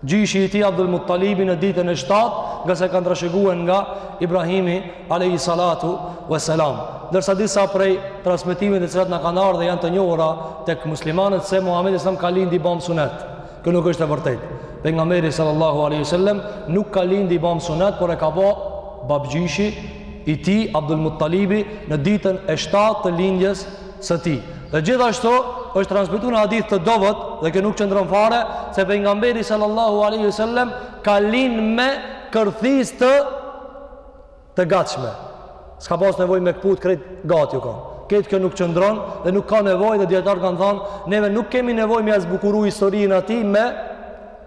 gjyshi i tij Abdul Muttalibi në ditën e shtatë, ngase e kanë trashëgu nga Ibrahimi Alehi Salatu Veselam. Ndërsa disa prej transmetimeve të cilat na kanë ardh e janë të njohura tek muslimanët se Muhammedi alejhi selam ka lind i bamë sunet. Kjo nuk është e vërtet. Pejgamberi sallallahu aleyhi sallem nuk ka lind i bamë sunet, por e ka ba babgjyshi i tij Abdul Muttalibi në ditën e shtatë të lindjes së tij. Dhe gjithashtu është transmetuar në hadith të dobët dhe që nuk qëndron fare se pejgamberi sallallahu alaihi wasallam ka lind me kërthis të të gatshme. S'ka pas nevojë me kput krejt gati u ka. Këtë kjo nuk qëndron dhe nuk ka nevojë dhe dijetarët kanë thënë, neve nuk kemi nevojë me ia zbukuru historinë e tij me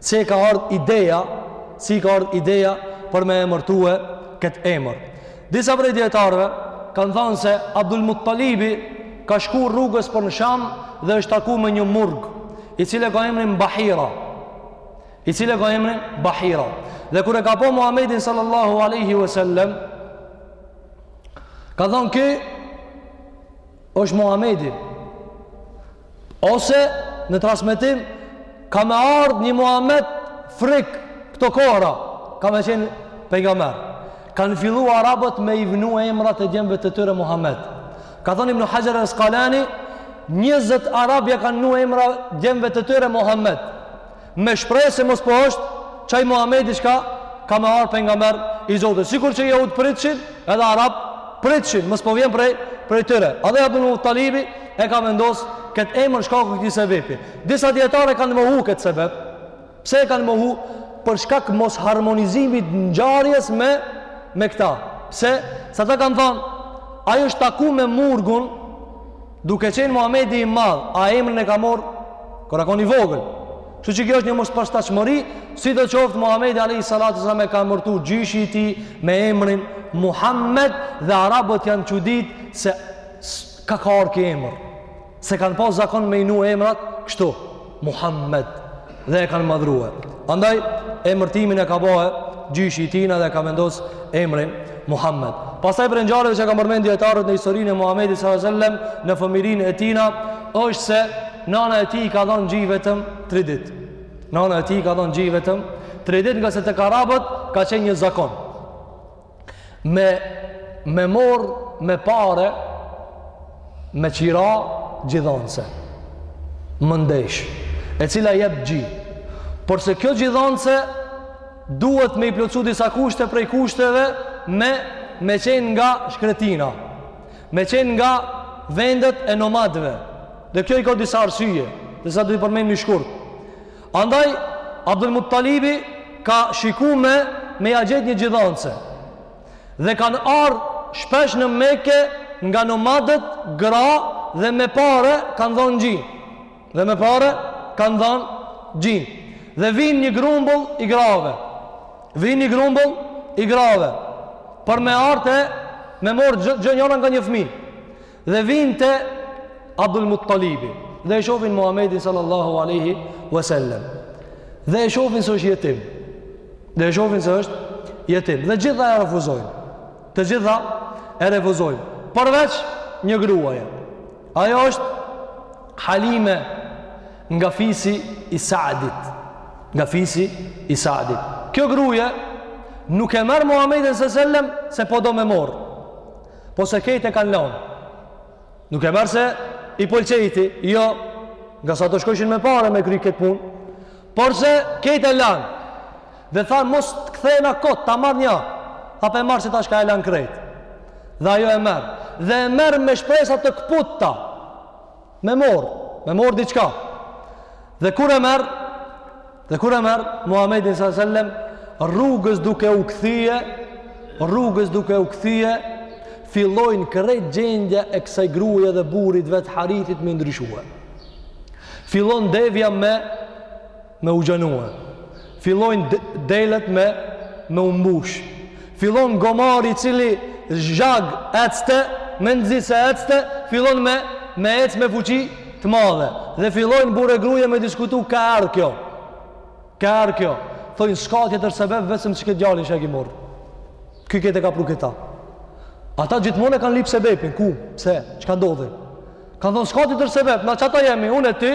Si i ka ardhë ideja, si i ka ardhë ideja për me e emërtue këtë emër. Disa prej dijetarëve kanë thanë se Abdul Muttalibi ka shku rrugës për në Sham dhe është taku me një murg, i cili e ka emrin Bahira, i cili e ka emrin Bahira. Dhe kur e ka pa Muhammedin sallallahu aleyhi ve sellem, ka thanë ky, është Muhamedi. Ose në transmetim ka me ardh një Muhamed fiks këto kohëra, ka me qenë pejgamber. Kanë fillu arabët me i vnu emrat e djemve të tyre Muhamed. Ka thënë Ibn Hajar al-Asqalani, 20 arabë ja kanë vnu emra djemve të tyre Muhamed. Me shpresë se mos po është qaj Muhamedi çka ka me ardh pejgamber i Zotit. Sikur që jehudët pritshin, edhe arabët pritshin, mos po vjen prej prej tyre. A dhe Abdul Muttalibi e ka vendos këtë emër shkaku i këtij sebepi. Disa dijetarë e kanë mohu këtë sebep. Pse e kanë mohu? Për shkak mosharmonizimit t'ngjarjes me me këta. Pse? Se ata kanë thënë, ai është taku me murgun Duke qenë Muhamedi i madh, a emrin e ka marr kur ka kon i vogël. Kështu që kjo është një mospajtueshmëri, sidoqoftë Muhamedi alayhi salatu sallam e ka emërtu gjyshi i tij me emrin Muhammed dhe arabët janë çudit se ka ka ardh ky emër. Se kanë pas zakon me i vnu emrat kështu. Muhammed dhe e kanë madhrua. Andaj, emërtimin e ka ba gjyshi i tina dhe e ka vendos emrin Muhammed. Pastaj prej ngjarjeve që kanë përmend dijetarët në historinë e Muhammedit s.a.s. në fëmirinë e tina, është se nana e tij i ka dhonë gji vetëm 3 ditë. Nana e tij i ka dhonë gji vetëm 3 ditë ngase tek arabët ka qenë një zakon. me me marr me pare me qira gjidhonëse mëndeshë e cila jep gji porse kjo gjidhonëse duhet me i plotësu disa kushte prej kushteve me me qenë nga shkretina me qenë nga vendet e nomadve dhe kjo i ka disa arsye dhe disa do i përmendim shkurt Andaj, Abdul Muttalibi ka shiku me me ia gjetë një gjidhanëse. Dhe kanë ardhë shpesh në Meke nga nomadët gra dhe me pare kanë dhonë gji. Dhe me pare kanë dhonë gji. Dhe vijnë një grumbull i grave. Vijnë një grumbull i grave. Për me ardh e me marrë çdonjëra nga një fmi. Dhe vijnë te Abdul Muttalibi dhe e shofin Muhamedin sallallahu alaihi wasallam. Dhe e shofin se është jetim. Dhe e shofin se është jetim. Dhe gjitha e refuzojnë. Të gjitha e refuzojnë. Përveç një gruaje. Ajo është Halime nga fisi i Saadit. Nga fisi i Saadit. Kjo gruje nuk e merr Muhamedin sallallahu alaihi wasallam se po do me marr. Po se krejt e kanë lanë. Nuk e merr se i pëlqejti, jo, ngase ato shkojshin me pare me kry këtë punë. Por se krejt e lanë. Dhe tha, mos të kthena kot, ta marr një. Tha, pe marr se tash ka e lanë krejt. Dhe ajo e merr. Dhe e merr me shpresa të këputta. Me marr, me marr diçka. Dhe kur e merr, Dhe kur e merr Muhamedin sallallahu alaihi wasallam rrugës duke u kthye, rrugës duke u kthye, fillojnë krejt gjendja e kësaj gruje dhe burrit vet Harithit me ndryshue. Fillon devja me me u gjenue. Fillojnë delet me me u mbush. Fillon gomari i cili zhag ecte, mezi se ecte, fillon me me ec me fuqi të madhe dhe fillojnë burrë e gruje me diskutu kah erdh kjo. Kah erdh kjo. Thojnë s'ka tjetër sebeb vetëm që këtë djalin që e ki marr. Ky këtë e ka pru këta. Ata gjithmonë e kanë lyp sebebin, ku? Pse? Çka ndodhi? Kanë thanë s'ka tjetër sebeb, na qata jemi, unë e ti,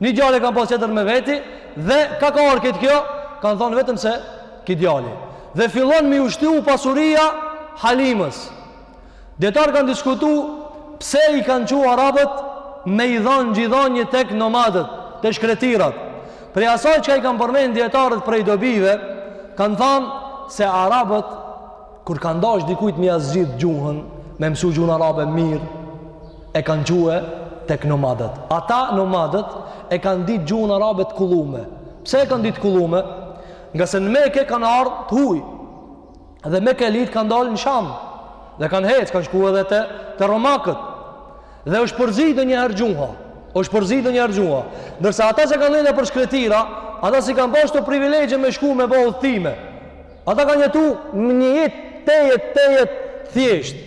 Një djalë e kanë pas tjetër me veti dhe kah ka ardh kjo, kanë thanë vetëm se ky djali. Dhe fillon me iu shtu pasuria Halimes. Djetarë kanë diskutu pse i kanë çu arabët me i dhanë gji dhanie tek nomadët, te shkretirat. Prej asaj çka i kanë përmend djetarët prej dobive, kanë thanë se arabët Kur kanë dashtë dikujt me ja zgjidhë gjuhën, me mësu gjuhën arabe mirë, e kanë çu tek nomadët. Ata nomadët e kanë ditë gjuhën arabe të kullume. Pse e kanë ditë kullume? Ngase në Mekë kanë ardhë të huj'. Dhe mekelitë kanë dalë në Sham. Dhe kanë hec, kanë shku edhe te, te romakët. Dhe është përzi ndonjëherë gjuha. është përzi dhe një herë gjuha. Ndërsa ata që kanë le nëpër shkretira, ata s'i kanë pas këto privilegje me shku me bo udhëtime. Ata kanë jetu një jetë tejet tejet thjesht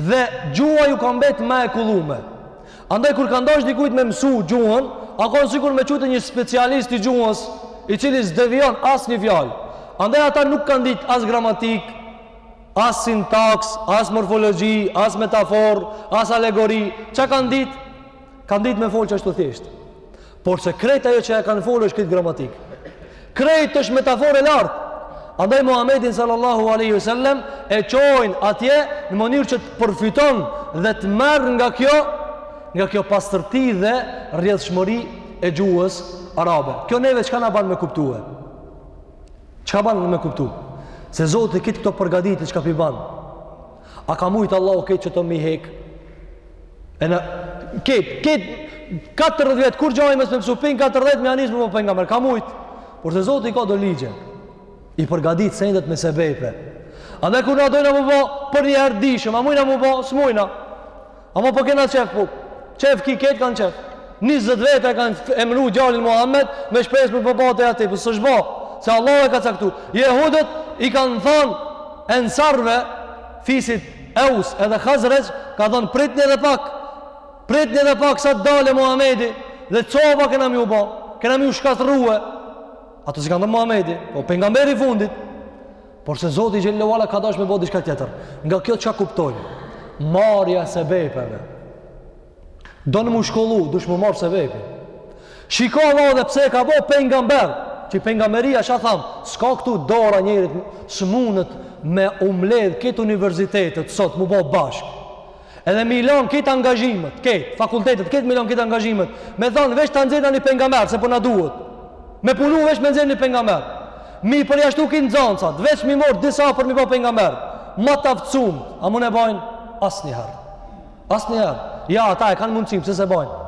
dhe gjuha ju ka mbet ma e kullume. Andaj kur kanë dash dikujt me mësu gjuhën, a kon sikur me çu te një specialist i gjuhës, i cili s'devion as një fjalë. Andaj ata nuk kanë ditë as gramatikë, as sintaksë, as morfologji, as metaforë, as alegori, ça kanë ditë? Kanë ditë me folë qashtu thjesht. Por se krejt ajo që e kanë folë është krejt gramatikë. Krejt është metaforë e lartë. Andaj Muhammedin sallallahu aleyhi sallem e qojnë atje në mënyrë që të përfiton dhe të merr nga kjo, nga kjo pastërti dhe rrjedhshmëri e gjuhës arabe. Kjo neve çka na ban me kuptue? Çka ban me kuptue? Se Zoti krejt këto përgatitje çka p'i ban? A ka mujtë Allahu krejt qeto me i hekë? E në krejt, krejt, 40 vjet kurgjo mos me msu, n'40 vjet me ia nis m'u bo pejgamber ka mujt por se Zoti ka do ligje i përgatit sendet me sebepe a ne kur na dojna m'u bo përnjëherë t'dishëm a mujna m'u bo s'mujna Ama po kena qef po. Qef ki krejt kanë qef. 20 veta e kanë emru djalin Muhammed me shpresë për babat e atij, po s'osht ba. Se Allahu e ka caktu. Jehudët i kanë thanë ensarve fisit Eus edhe Hazrexh kanë thanë pritni edhe pak. Pritni edhe pak sa të dalë Muhamedi dhe copa kena me ju ba. Kena me ju shkatrrue. Ata s'i kanë thanë Muhamedi, po pejgamberi i fundit. Por se Zoti xhel-le ue ala ka dashtë me bo diçka tjetër. Nga kjo çka kuptojmë? Marrja e sebepeve. Don m'u shkollu, duhesh me marrë sebepe. Shiko Allahu edhe pse e ka bo pengamber, që pengamberia çka thamë, s'ka këtu dora e njerit, s'munet me u mledh krejt universitetet, sot m'u bo bashkë. Edhe me i lanë krejt angazhimet, krejt fakultetet, krejt me i lanë krejt angazhimet, me thanë veç ta nxjerrna një pengamber, se po na duhet, me punu veç me nxjerrë një pengamber, me i përjashtu krejt nxansat, veç me i morë disa për me i ba pengamber, ma të aftësumë, a mun e bajnë? Asnjëherë, asnjëherë, ja, ata e kanë mundësi, pse s'e bajnë,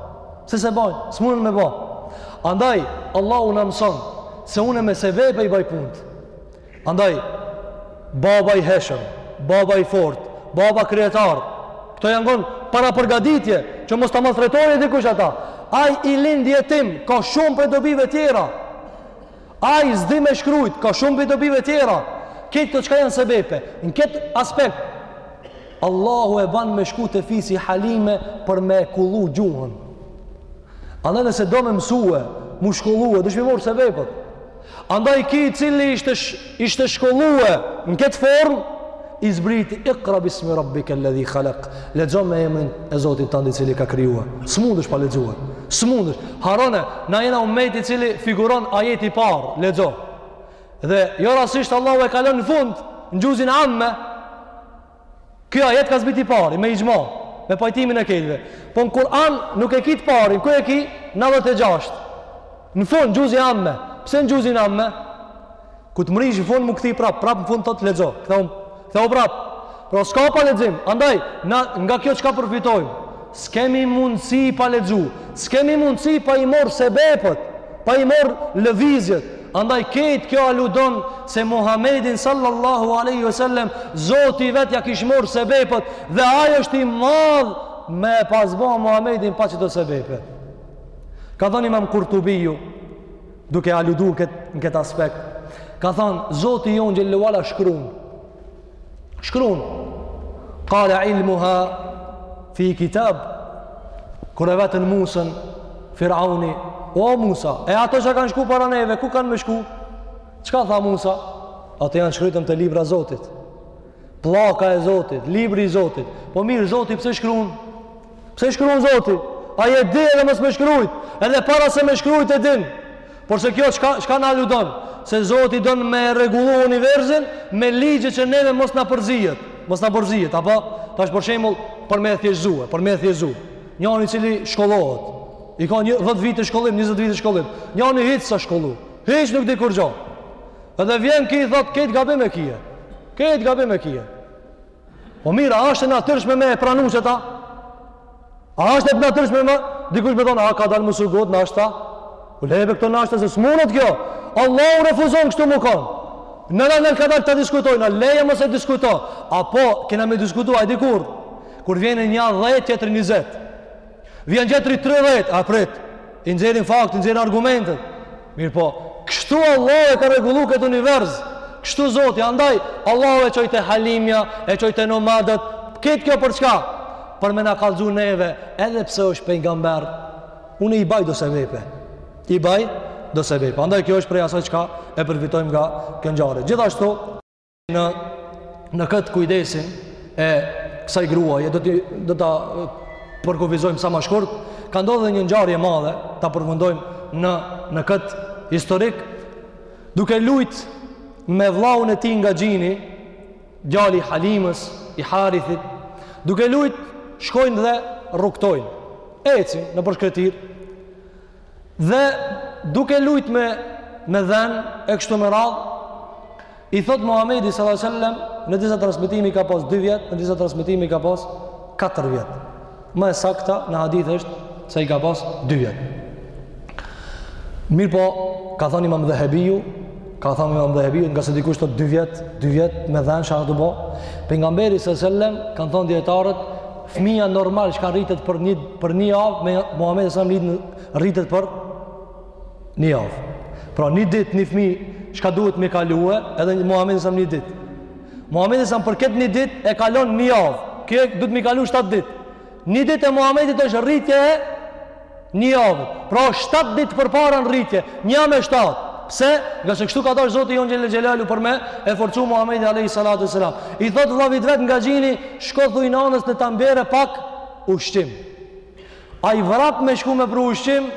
pse s'e bajnë, s'munden me ba, andaj, Allahu na mëson, se unë me sebepe i baj punët, Andaj, baba i heshëm, baba i fortë, baba kryetar, këto janë kon parapërgatitje që mos ta maltretojë dikush ata. Ai lind jetim, ka shumë prej dobive tjera. Ai s'di me shkrujt, ka shumë prej dobive tjera. Krejt këto çka janë sebepe, në këtë aspekt, Allahu e ban me shku te fisi Halime për me e kullu gjuhën. Andaj nëse do me mësue, m'u shkollue, duhesh me i morë sebepet. Andaj ky i cili ishte ishte shkollue në këtë formë i zbriti ikra bismi rabbike ledhi halak lexo me emrin e Zotit tënd i cili ka krijuar s'mundesh pa lexuar s'mundesh harrone na jena ummeti i cili figuron ajeti i parë lexo dhe jo rastisht Allahu e ka lënë në fund në xhuzin amme Ky ajet ka zbrit i pari, me ixhma, me pajtimin e krejtëve. Po në Kur'an nuk e ki të parin, ku e ki? 96. Në fund, xhuzi amme. Pse në xhuzin amme? Kur të mrrish në fund, m'u kthy prap, prap në fund thotë lexo. Kthehu, kthehu prap. Pra s'ka pa lexim. Andaj, na, nga kjo çka përfitojmë? S'kemi mundësi pa lexu, s'kemi mundësi pa i marrë sebepët, pa i marrë lëvizjet. Andaj krejt kjo aludon se Muhammedin sallallahu alaihi ve sellem Zoti vet ja kish marrë sebepët dhe ai është i madh me e pas bo Muhammedin pa qito sebepe. Ka thënë Imam Kurtubiu duke aludu këtë në këtë aspekt. Ka thënë Zoti jonë xhel-le ve ala shkrun shkrun qala ilmuha fi kitab kur e veti Musën Firauni o Musa e ato që kanë shku para neve ku kanë me shku çka tha Musa ato janë shkrujtme te libri i Zotit pllaka e Zotit libri i Zotit po mirë Zoti pse shkrun Pse shkrun Zoti? Ai e di edhe mos me shkrujt. Edhe para se me shkrujt e din. Por se kjo çka çka na aludon? Se Zoti don me e rregullu universin me ligje që neve mos na përzihet. Mos na përzihet, apo tash për shembull për me thjeshtuar, për me thjeshtu. Njani i cili shkollohet, i ka 10 vite shkollim, 20 vite shkollim. Njani hiç s'a shkollu. Hiç nuk di kurgjo. Edhe vjen ky i thot krejt gabim e kije. Krejt gabim e kije. Po mirë, a është e natyrshme me e pranu qeta? A është e natyrshme me? Dikush me thonë, a ka dalë mësu gotë, nashta? U le be këto nashta, se s'munet kjo. Allahu refuzon kështu me konë. Na na na ka dalë ta diskutoj, na leje mos e diskuto. A po, kena me diskutu, a e di kur, kur vjen njani dhetë, tjetri njëzet. Vjen tjetri 30, a prit. I nxjerrin fakt, i nxjerrin argumentet. Mirëpo, kështu Allahu e ka rregullu këtë univers. Kështu zoti, andaj, Allahu e çoi te Halimja, e çoi te nomadët. Krejt kjo për çka? Për me na kallzu neve, edhe pse është pejgamber. Unë i baj do sebepe. I baj do sebepe. Andaj kjo është prej asaj çka e përfitojmë nga kjo ngjarje. Gjithashtu, në në këtë kujdesin e kësaj gruaje do të do ta përkufizojmë sa ma shkurt ka ndodh edhe një ngjarje e madhe ta përmendim në në këtë historik duke lujt me vllaun e tij nga gjini djali i Halimës i Harithit duke lujt shkojnë dhe rrugtojnë ecin nëpër shkretirë Dhe duke lujt me me dhen e kështu me radh i thot Muhamedi sallallahu alaihi wasallam në disa transmetime i ka pas 2 vjet, në disa transmetime i ka pas 4 vjet. Më e sakta në hadith është se i ka pas 2 vjet. Mirëpo ka thënë Imam Dhehebiu, ka thënë Imam Dhehebiu ngase dikush thot 2 vjet, 2 vjet me dhen çfarë do bë? Pejgamberi sallallahu alaihi wasallam kanë thënë dijetarët Fëmija normal çka rritet për një, për një javë, me Muhammedi a.s. rritet për një javë. Pra një dit një fëmi çka duhet me kalue, edhe një Muhammedi a.s. një dit. Muhammedi a.s. për këtë një dit e kalon një javë. Ky e duhet me kalu 7 dit. Një dit e Muhammedit është rritje e Një javë, pra 7 ditë përpara në rritje, një me 7. Pse? Ngase kështu ka dash Zoti jonë xhele xhelalu për me e forcu Muhammedi Alehi Salatu Selam. I thotë vllavit vet nga gjini, shko thuj nanës ne ta na bjerë pak ushqim. Ai vrap me shku me pru ushqim,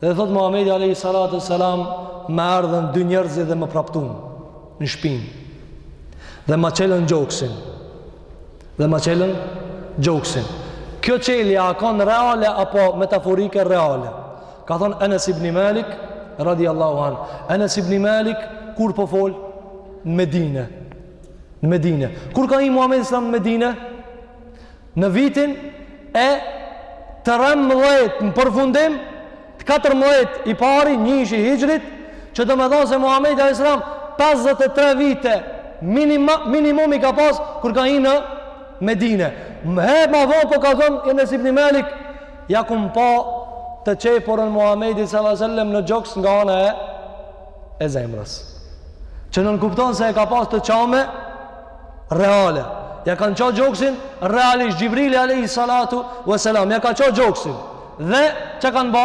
dhe thotë Muhammedi Alehi Salatu Selam, më erdhën dy njerëz dhe më praptun në shpin. Dhe ma çelën gjoksin. Dhe ma çelën gjoksin. Kjo çelja a kanë reale apo metaforike reale. Ka thonë Enes ibn Malik, radi Allahu anë. Enes ibn Malik, ku po fol? Në Medine. Në Medine. Kur ka hi Muhammedi alejhi selam në Medine? Në vitin e trembëdhet në përfundim Të katërmbëdhjetë i pari njëshi i Hixhrit, që domethonë se Muhamedi alayhis salam 53 vite minima, minimum i ka pas kur ka hyrë në Medinë. Më herë ma vonë po ka thënë Enes ibni Malik, ja kum pa të qepurën Muhamedi sallallahu alaihi në gjoks nga ana e e zemrës. Që nënkupton se e ka pas të çame reale. Ja kanë ça gjoksin realisht Xhibrili alayhi salatu wasalam, ja ka ça gjoksin. Dhe çka kanë ba?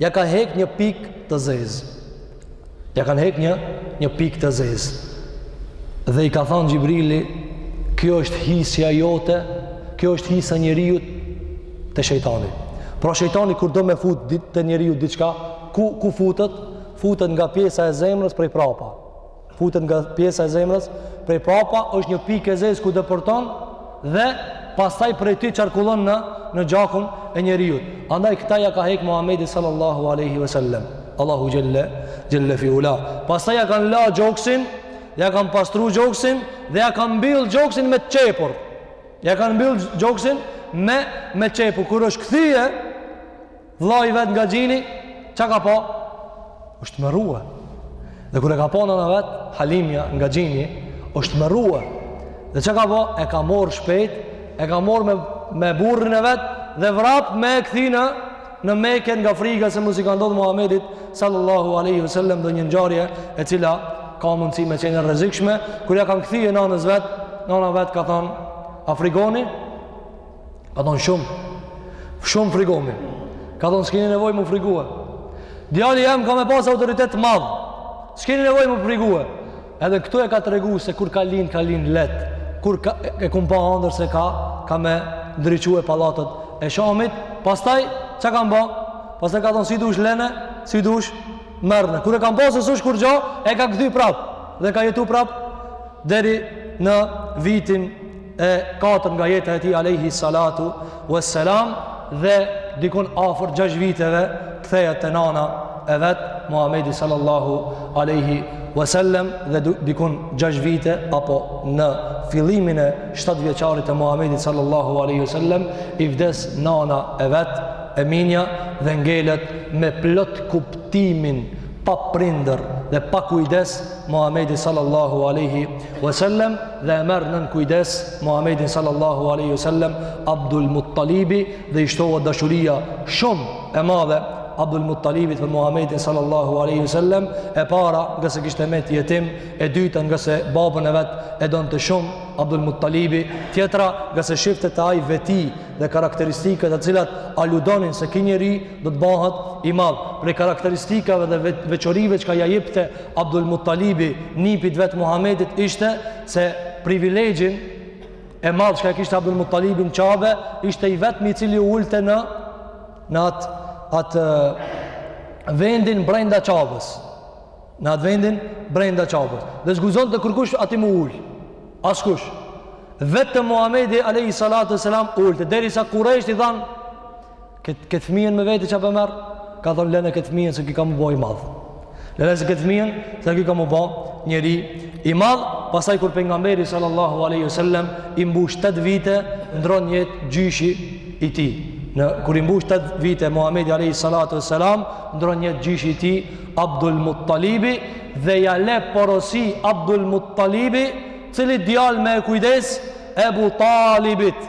Ja ka hek një pikë të zezë. Ja kanë hek një një pikë të zezë. Dhe i ka thënë Xhibrili, kjo është hisja jote, kjo është hisa e njeriut te shejtani. Pra shejtani kur do me fut te njeriu diçka, ku ku futet? Futet nga pjesa e zemrës prej prapa. futet nga pjesa e zemrës, prej prapa është një pikë e zezë ku depërton dhe pastaj prej aty qarkullon në, në gjakun e njeriut. Andaj këta ja ka hekë Muhammedi sallallahu aleyhi ve sellem. Allahu xhelle, xhelle fi ula. Pastaj ja kanë la gjoksin, ja kanë pastru gjoksin dhe ja kanë mbyll gjoksin me të qepur. Ja kanë mbil gjoksin me, me qepur. Kur është kthye, Vëllai i vet nga gjini, çka ka pa? Është mërrue. Dhe kur e ka pa nëna vet, Halimja nga gjini, është mërrue. Dhe çka ka ba? E ka marr shpejt, e ka marr me me burrin e vet dhe vrap me e kthy në në Mekë nga frika se mos i ka ndodhur Muhamedit sallallahu alaihi wasallam ndonjë ngjarje e cila ka mundësi me qenë e rrezikshme kur ja kanë kthyer nënës vet, nëna vet ka thënë Afrigoni Ka thonë shumë, shumë frigomi. Ka thonë, s'kini nevoj m'u frigue. Djali jem ka me pas autoritet t'madh. S'kini nevoj m'u frigue. Edhe këtu e ka tregu se kur ka linë, ka linë lehtë. Kur ka, e kam pa andërr se ka, ka me ndriçu e pallatet e Shamit. Pastaj, ça kanë ba? Pastaj ka thonë, si dush lene, si dush merrne. Kur e kanë pa se s'osht kurgjo, e ka kthy prapë. Dhe ka jetu prapë, deri në vitin e katërt nga jeta e tij alayhi salatu wassalam dhe dikun afër 6 viteve kthehet te nana e vet Muhamedi sallallahu alaihi wasallam dhe dikun 6 vite apo në fillimin e 7 vjeçarit të Muhamedit sallallahu alaihi wasallam i vdes nana e vet Eminja dhe ngelet me plot kuptimin pa prindër dhe pa kujdes Muhamedi sallallahu alaihi wasallam dhe e merr nën kujdes Muhamedin sallallahu alaihi wasallam Abdul Muttalibi dhe i shtohet dashuria shumë e madhe Abdul Muttalibit për Muhamedin sallallahu alaihi wasallam e para ngase kishte met jetim e dyta ngase babën e vet e donte shumë Abdul Muttalibi tjetra ngase shifte te ai veti dhe karakteristika të cilat aludonin se ky njeri do të bahet i madh prej karakteristikave dhe veçorive çka ja jipte Abdul Muttalibi nipit vet Muhamedit ishte se privilegjin e madh çka e kishte Abdul Muttalibi në Qabe ishte i vetmi i cili u ulte në në atë atë vendin brenda Qabës në atë vendin brenda Qabës dhe s'guxonte kërkush aty m'u ul askush veç Muhamedi alayhi salatu selam ulte derisa kurejshët i thanë Këtë kët fëmijën me vete çka po e merr, ka thonë lene këtë fëmijën se ky ka m'u bo i madh. Lene se këtë fëmijën se ky ka m'u bo njeri i madh. Pastaj kur pejgamberi sallallahu aleyhi sallem i mbush 8 vite, ndron jetë gjyshi i tij. Në, kur i mbush 8 vite, Muhammedi aleyhi sallatu e sallam, ndron jetë gjyshi i tij, Abdul Muttalibi, dhe ja le porosi Abdul Muttalibi, cili djalë me e kujdes, Ebu Talibit,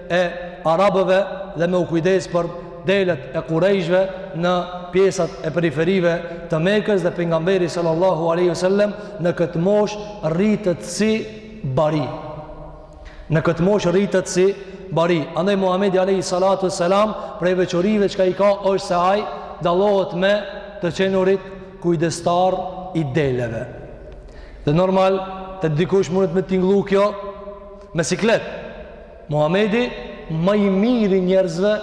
e arabëve dhe me u kujdes për delet e kurejshve në pjesat e periferive të Mekës dhe pejgamberi sallallahu aleyhi sallem në këtë moshë rritet si bari në këtë moshë rritet si bari andaj Muhamedi aleyhi sallatu sallam prej veçorive çka i ka është se ai dalohet me të qenurit kujdestar i deleve dhe normal te dikush mundet me tingëllu kjo me siklet Muhamedi ma i miri i njerëzve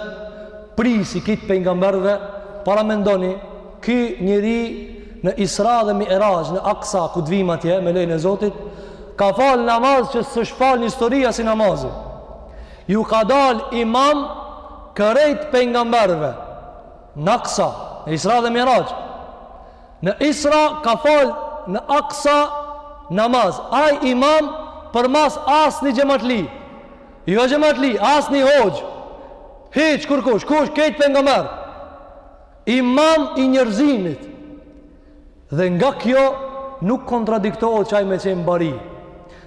prisi krejt pejgamberëve para mendoni ky njeri në Isra dhe Mi'raj në Aksa kur vjen atje me lejen e Zotit ka falë namaz që s'është falë në histori si namazi ju ka dalë imam krejt pejgamberëve në Aksa në Isra dhe Mi'raj Në Isra ka fal në Aksa namaz. Ai imam përmas asni xhematli. Jo xhematli, asni hoxhë. Hiç kurkush, kush krejt pejgamberë. Imam i njerëzimit. Dhe nga kjo nuk kontradiktohet që ai me qenë bari.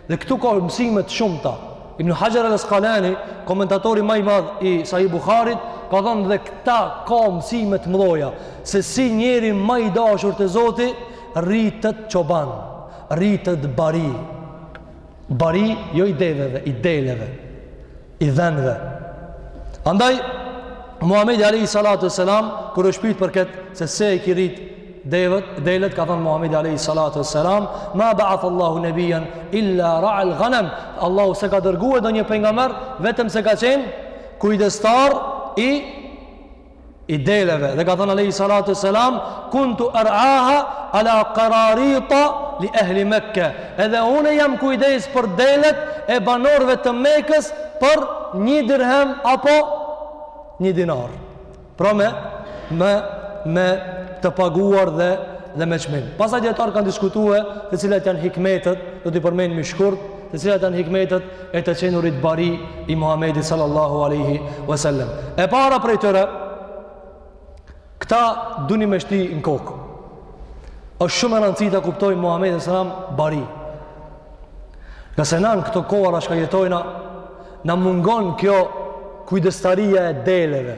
Dhe këtu ka mësime të shumta. Ibn Hajar al-Asqalani, komentatori ma i madh i Sahih Buharit, ka thënë dhe këtu ka mësime të mëdha se si njeri ma i dashur te Zoti rritet çoban, rritet bari. Bari jo i deveve, i deleve. i dhenve. Andaj, Muhamedi Alehi Salatu e Selam, kur është pytë për këtë, se se i ka rujt devet, delet, ka thanë Muhamedi Alehi Salatu e Selam, ma ba'athe Allahu nebijen, illa ra al ghanem, Allahu s'e ka dërgue ndonjë pejgamber, vetëm se ka qenë, kujdestar i i deleve dhe ka thënë alehi salatu selam kuntu araha ala qararita li ehli mekke edhe une jam kujdes për delet e banorëve të Mekës për një dirhem apo një dinar pra me me, me të paguar dhe dhe me çmim pastaj dijetarët kanë diskutue se cilat janë hikmetet do t'i përmend më shkurt se cilat janë hikmetet e të qenurit bari i Muhamedit sallallahu alaihi wasallam. E para prej tyre këta duni me shti në kokë. Është shumë e rëndësishme ta kuptojmë Muhamedin sallallahu alaihi wasallam bari. Ngase na në këto kohëra që jetojna, na mungon kjo kujdestaria e deleve.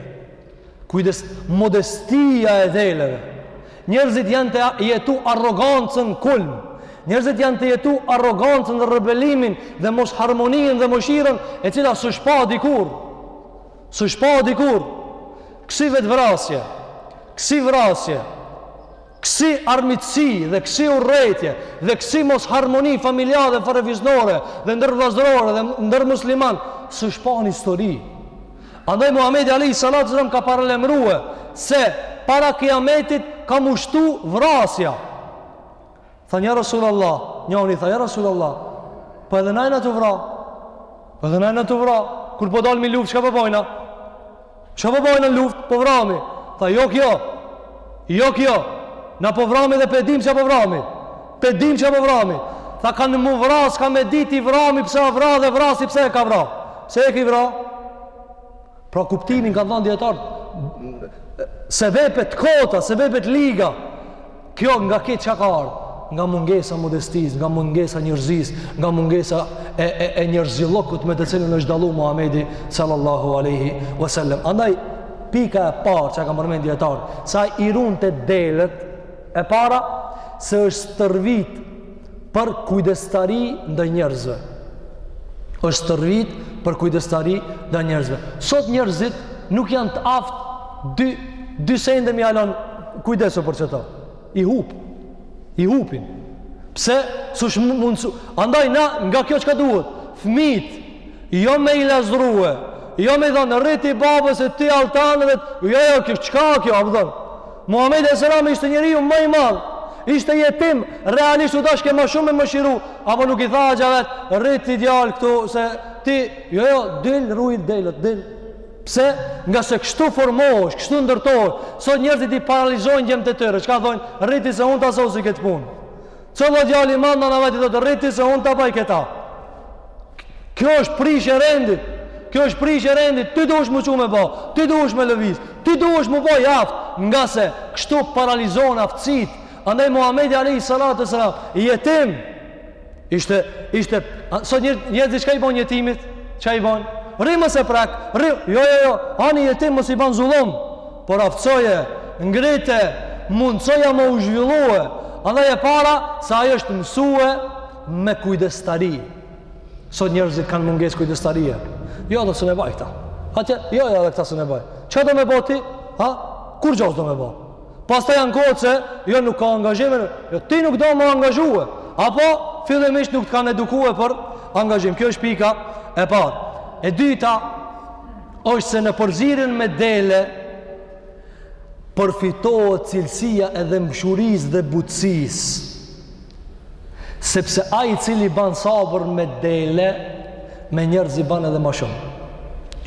Kujdes, modestia e deleve. Njerëzit janë të jetu arrogancën kulm. Njerëzit janë tu jetu arrogancën dhe rebelimin dhe mosharmoninë dhe mëshirën e cila s'është pa dikur. S'është pa dikur. Kësi vetëvrasje. Kësi vrasje. Kësi armiqësi dhe kësi urrejtje dhe kësi mosharmoni familjare farefisnore dhe ndërvëllazërore dhe ndër muslimanë s'është pa në histori. Andaj Muhamedi Alehi Salatu Selam ka paralajmërue se para kiametit ka m'u shtu vrasja. Thanë ja Rasul Allah, njoni i tha ja Rasul Allah, po edhe na jena tu vra, po edhe na jena tu vra, kur po dalim në luftë, çka po bojna? Po Ça po bajn në luftë? Po vrami. Tha, jo kjo. Jo kjo. Na po vrahmi dhe pe dimë ça po vrahmi. Pe dimë ça po vrahmi. Tha, ka m'u vra, s'ka me dit i vrami, pse a vra dhe vrasi pse e ka vra. Pse e ki vra? Pra kuptimin kanë dhanë dijetarët, se veprat e kota, se veprat e liga, Kjo nga këtë çka ka ardhur? Nga mungesa e modestisë, nga mungesa njerëzisë, nga mungesa e e, e njerëzillokut me të cilën është dalluar Muhamedi sallallahu alaihi wasallam. Andaj pika e parë që ka përmend dijetarët, sa i runte delet e para se është stërvit për kujdestari ndaj njerëzve. Është stërvit për kujdestari ndaj njerëzve. Sot njerëzit nuk janë të aftë dy dy sende më alon kujdesu për qeto. I hup. I hupin. Pse? Sush mund su. Andaj na nga kjo çka duhet? Fëmijt. Jo me i lazdrue. Jo me i thon rri ti babës e ti altanëve. Jo jo kjo çka kjo, apo Muhamedi alejhi selam ishte njeriu ma i madh. Ishte jetim, realisht u dashke ma shumë me mëshiru, apo nuk i tha axha i vet, rri ti djalë këtu se ti, jo jo, dil ruj delet, dil. Pse? Ngase kështu formohesh, kështu ndërtohesh. Sot njerëzit i paralizojnë djemtë e tyre, çka thonë, rri ti se unë ta sosi këtë punë. Qëllon djali i madh nana e vet i thotë rri ti se unë ta baj këta. Kjo është prishje e rendit. Kjo është prishje e rendit. Ti duhesh m'u çu me bo. Ti duhesh me lëviz. Ti duhesh m'u bo i aftë, ngase kështu paralizon aftësitë. Andaj Muhamedi alayhi salatu sallam i jetim ishte ishte sot një një diçka i bën jetimit, çka i bën? Rri më se prak, rri, jo jo jo, ani jetim mos i bën zullum. Por aftësoje, ngrite, mundësoja me u zhvillue, andaj e para se ai është mësue me kujdestari. Sot njerëzit kanë mungesë kujdestarie. Jo, dhe s'un e baj këta. Atje, jo, jo, dhe këta s'un e baj. Ça do me bo ti? Ha? Kur gjo s'do me bo? Pastaj ankohet se, jo, nuk ka angazhime, jo, ti nuk do m'u angazhue. Apo, fillimisht nuk të kanë edukue për angazhim. Kjo është pika e parë. E dyta, është se në përzierjen me dele përfitohet cilësia edhe mëshirës dhe butësisë sepse ai i cili ban sabër me dele me njerëzit ban edhe ma shumë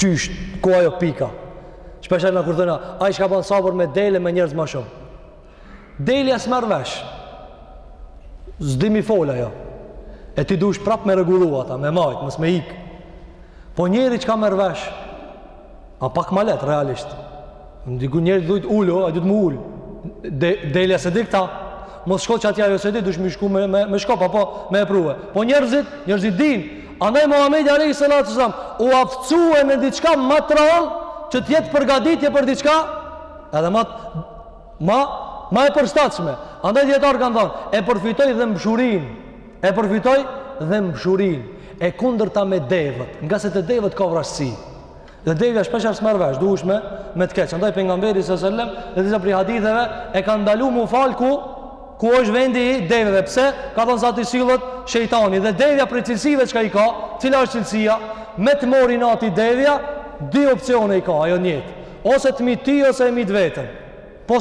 qysh ku ajo pika shpeshherë në kur thëna ai çka ban sabër me dele me njerëz ma shumë Delja s'merr vesh. S'di mi fol ajo. E ti dush prap me rregullu ata, me majt, mos me ik. Po njeri çka merr vesh? A pak ma lehtë realisht. Diku njeri duhet ulu, a duhet m'u ul. De, delja se di këta. Mos shko qatje ajo se di, dush me shku me me me shkop apo me e prue. Po njerëzit, njerëzit din. Andaj Muhamedi alejhi salatu selam u aftësua në diçka ma të randë që të jetë përgatitje për diçka edhe ma ma ma e përshtatshme. Andaj dijetarët kanë thënë, e përfitoi dhembshurinë. E përfitoi dhembshurinë. E kundërta me devet, ngase te devet ka vrazhdësi. Dhe devja shpesh herë s'merr vesh, duhesh me me të keq. Andaj pejgamberi ve selem në disa prej haditheve e kanë ndaluar m'u fal ku ku është vendi i deveve. Pse? Ka thënë se aty sillet shejtani dhe devja prej cilësive çka i ka? Cila është cilësia? Me t'mor inati devja, dy opsione i ka, ajo njejt. Ose të myt ty ose e myt veten. Po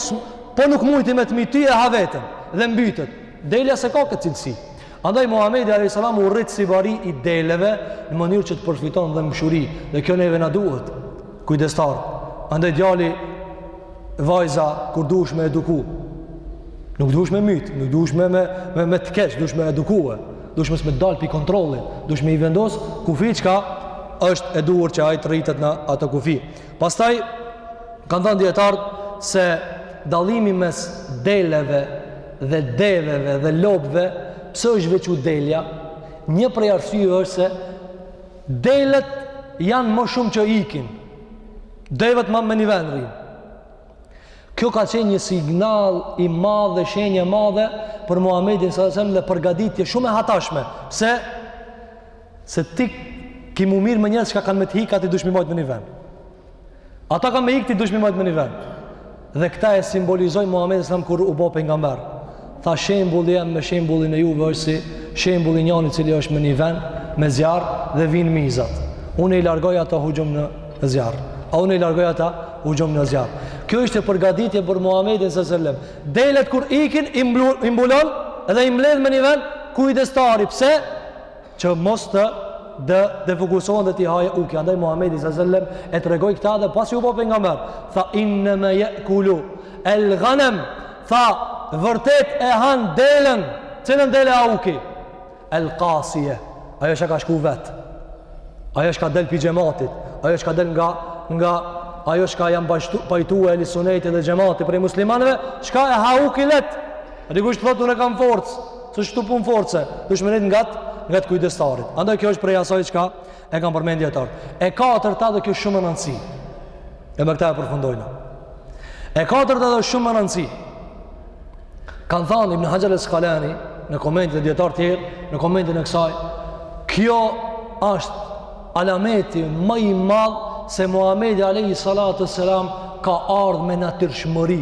po nuk mujti me të myt ty e ha veten dhe mbytet. Delja se ka këtë cilësi. Andaj Muhamedi alejhi selam u rrit si bari i deleve në mënyrë që të përfiton dhembshuri dhe kjo neve na duhet. Kujdestar. Andaj djali vajza kur duhesh me eduku. Nuk duhesh me myt, nuk duhesh me me me, me të keq, duhesh me edukue. Duhesh mos me t'dal pi kontrollit, duhesh me i vendos kufi çka është e duhur që ai të rritet në atë kufi. Pastaj kanë thënë dijetarët se dallimi mes deleve dhe deveve dhe lopëve, pse është veçu delja? Një prej arsyeve është se delet janë ma shumë që ikin. Devet ma me një vend rrinë. Kjo ka qenë një sinjal i madh dhe shenjë e madhe për Muhamedin salallahu alejhi ve selem dhe përgatitje shumë e hatashme. Pse? Se ti ki m'u marrë me njerëz që kanë me të hik, a ti dush m'i majtë me një vend. Ata kanë me hikë, ti dush m'i majtë me një vend. Dhe këta e simbolizoi Muhammedi selam kur u bo pejgamber. Tha shembulli jem me shembullin e juve është si shembulli njanit i cili është me një vend, me zjarr dhe vijnë mizat. Unë i largoj ata huxhum në zjarr. A unë i largoj ata huxhum në zjarr. Kjo ishte përgatitje për Muhammedin ve selem. Delet kur ikin, i mbulon dhe i mbledh me një vend, kujdestari. Pse? që mos të de defokusohen dhe t'i hajë uki andaj Muhamedi sa sellem e tregoi këta dhe pasi u bë pejgamber tha innema jekulu el ganem tha vërtet e han delen cilën dele a uki el kasije ajo çka ka shku vet ajo çka del pi xhematit ajo çka del nga nga ajo çka janë bashku pajtu ehli sunetit dhe xhematit prej muslimanëve çka e ha uki lehtë dikush thotë unë kam forcë S'është punë force, dush me nejtë ngat, ngat kujdestarit. Andaj kjo është prej asaj çka e kanë përmend dijetarët. E katërta edhe kjo shumë e rëndësi. E me këta e përfundojna. E katërta dhe shumë e rëndësi. Kanë thanë Ibn Haxher Askalani, në komentin e dijetarë tjerë, në komentin e kësaj, kjo është alameti ma i madh se Muhamedi alejhi salatu ve selam ka ardh me natyrshmëri.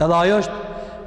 Edhe ajo është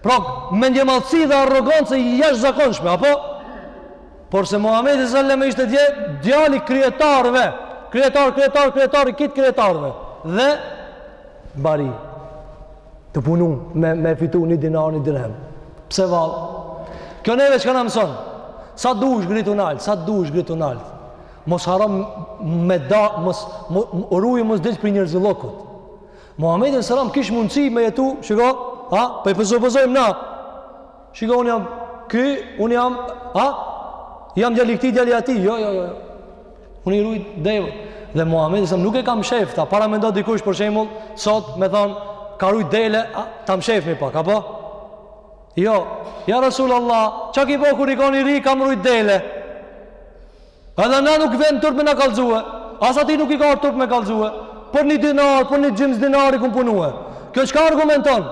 Pra, mendjemadhësi dhe arrogancë e jashtëzakonshme, apo? Por se Muhamedi sallallahu alajhi wasallam ishte djali i kryetarëve, kryetar, kryetar, kryetar i krejt kryetarëve dhe bari tu punu me me fitu një dinar një dirhem. Pse vallë? Kjo neve çka na mëson? Sa dush ngritu nalt, sa dush ngritu nalt. Mos harro me dal, mos ruaj mos del prej njerzillëkut. Muhamedi alayhi salam kish mundësi me jetu, shiko, ha, po e supozojmë na. Shiko unë jam ky, unë jam, ha? Jam djali i këtij, djali i atij. Jo, jo, jo. jo. Unë i ruj devet. Dhe Muhamedi alayhi salam nuk e ka mshef, ta paramendo dikush për shembull, sot me thon ka rujt dele, a, ta mshefni pak, apo? Jo. Ja Rasulullah, çka ki bo kur je kon i ri kam rujt dele? Edhe nuk vjen turp me na kallxue, as atij nuk i ka ardh turp me kallxue. Për një dinar, për një gjymës dinari kum punue. Kjo çka argumenton?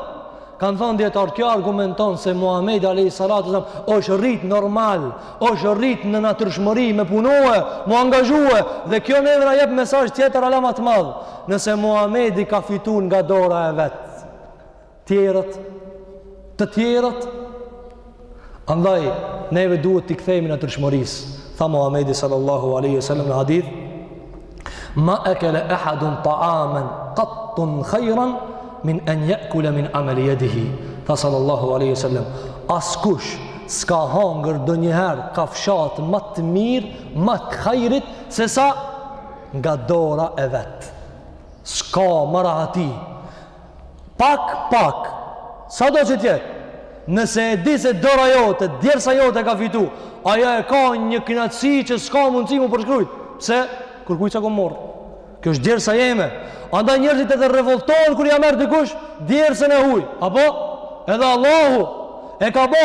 Kanë thënë dijetarët, kjo argumenton se Muhamedi alayhi salatu sallam është rrit normal, është rrit në natyrshmëri me punue, mu angazhue dhe kjo neve na jep mesazh tjetër hala ma të madh. Nëse Muhamedi ka fitu nga dora e vet, tjerat, të tjerat, andaj, neve duhet t'i kthehemi natyrshmërisë, tha Muhammedi sallallahu aleyhi sallam në hadith, ma ekele ehadun taamen, kattun khajran, min en je'kule min ameli jedihi, tha sallallahu aleyhi sallam, askush, s'ka hangër ndonjëherë kafshatë ma të mirë, ma të hajrit, sesa nga dora e vet. S'ka ma rahati, Pak, pak. Sado që t'jetë? Nëse e di se dora jote, djersa jote ka fitu, ajo e ka një knatësi që s'ka mundësi mu përshkrujt. Pse? Kurkujt s'ja kum marrë. Kjo është djersa jeme. Andaj njerëzit edhe revoltohen kur ja merr dikush, djersën e huj. Apo? Edhe Allahu e ka bo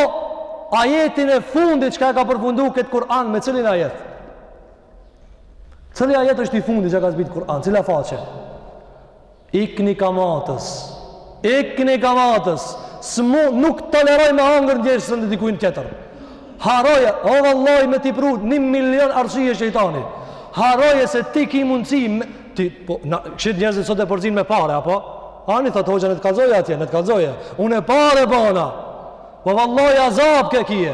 ajetin e fundit çka e ka përfundu këtë Kur'an me cilin ajet. Cili ajet është i fundit që ka zbrit Kur'an? Cila faqe? Ikni kamatës Ikni kamatës S'mu nuk toleroj me hangër djersën e dikujna tjetër Harroje O vallahi me ti pru një milion arsye shejtani Harroje se ti ki mundësi ti, po, na, Kshtu njerëzit sot e përzin me pare apo Ani thot hoxha na të kallzoje atje na të kallzoje Unë e pare bona Po vallahi azab ke kije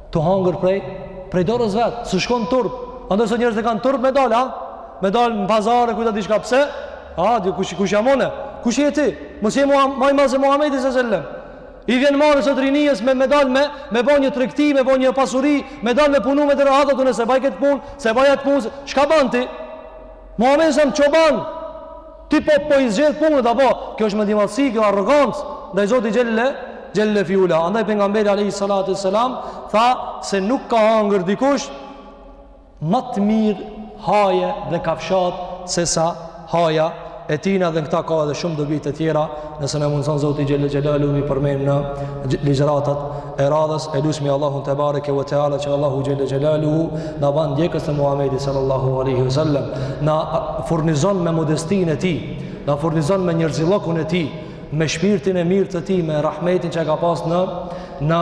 Tu hangër prej, prej dorës vet, s'është kon turp. Andaj sot njerëzit e kanë turp me dalë, ha? Me dalë në pazare, kujto diçka pse? A, di, kush, kush jam unë? Kush je ti? Mos je ma, ma i madh se Muhammedi alejhi selam. I vjen marre sot rinisë me, me dalë me, me bo një tregti, me bo një pasuri, me dalë me punu me të rahatu, unë s'e baj këtë punë, s'e baj atë punë, çka ban ti? Muhamedi alejhi selam çoban, ti po po i zgjedh punët apo kjo është mendjemadhësi, kjo arrogancë ndaj Zotit Xhelle Xhelle fi ula. Andaj pejgamberi alayhi salatu selam tha se nuk ka hangër dikush ma të mirë haje dhe kafshat se sa haja e tina dhe në këta ka edhe shumë dobi të tjera Nëse na mundson Zoti xhel-le xhelaluhu me i përmend në ligjëratat e radhës e lusmi Allahun tebareke ve teala që Allahu xhel-le xhelaluhu na ban ndjekës të Muhamedit sallallahu alaihi wasallam na furnizon me modestinë e tij na furnizon me njerëzillëkun e tij me shpirtin e mirë të tij me rahmetin që e ka pas në në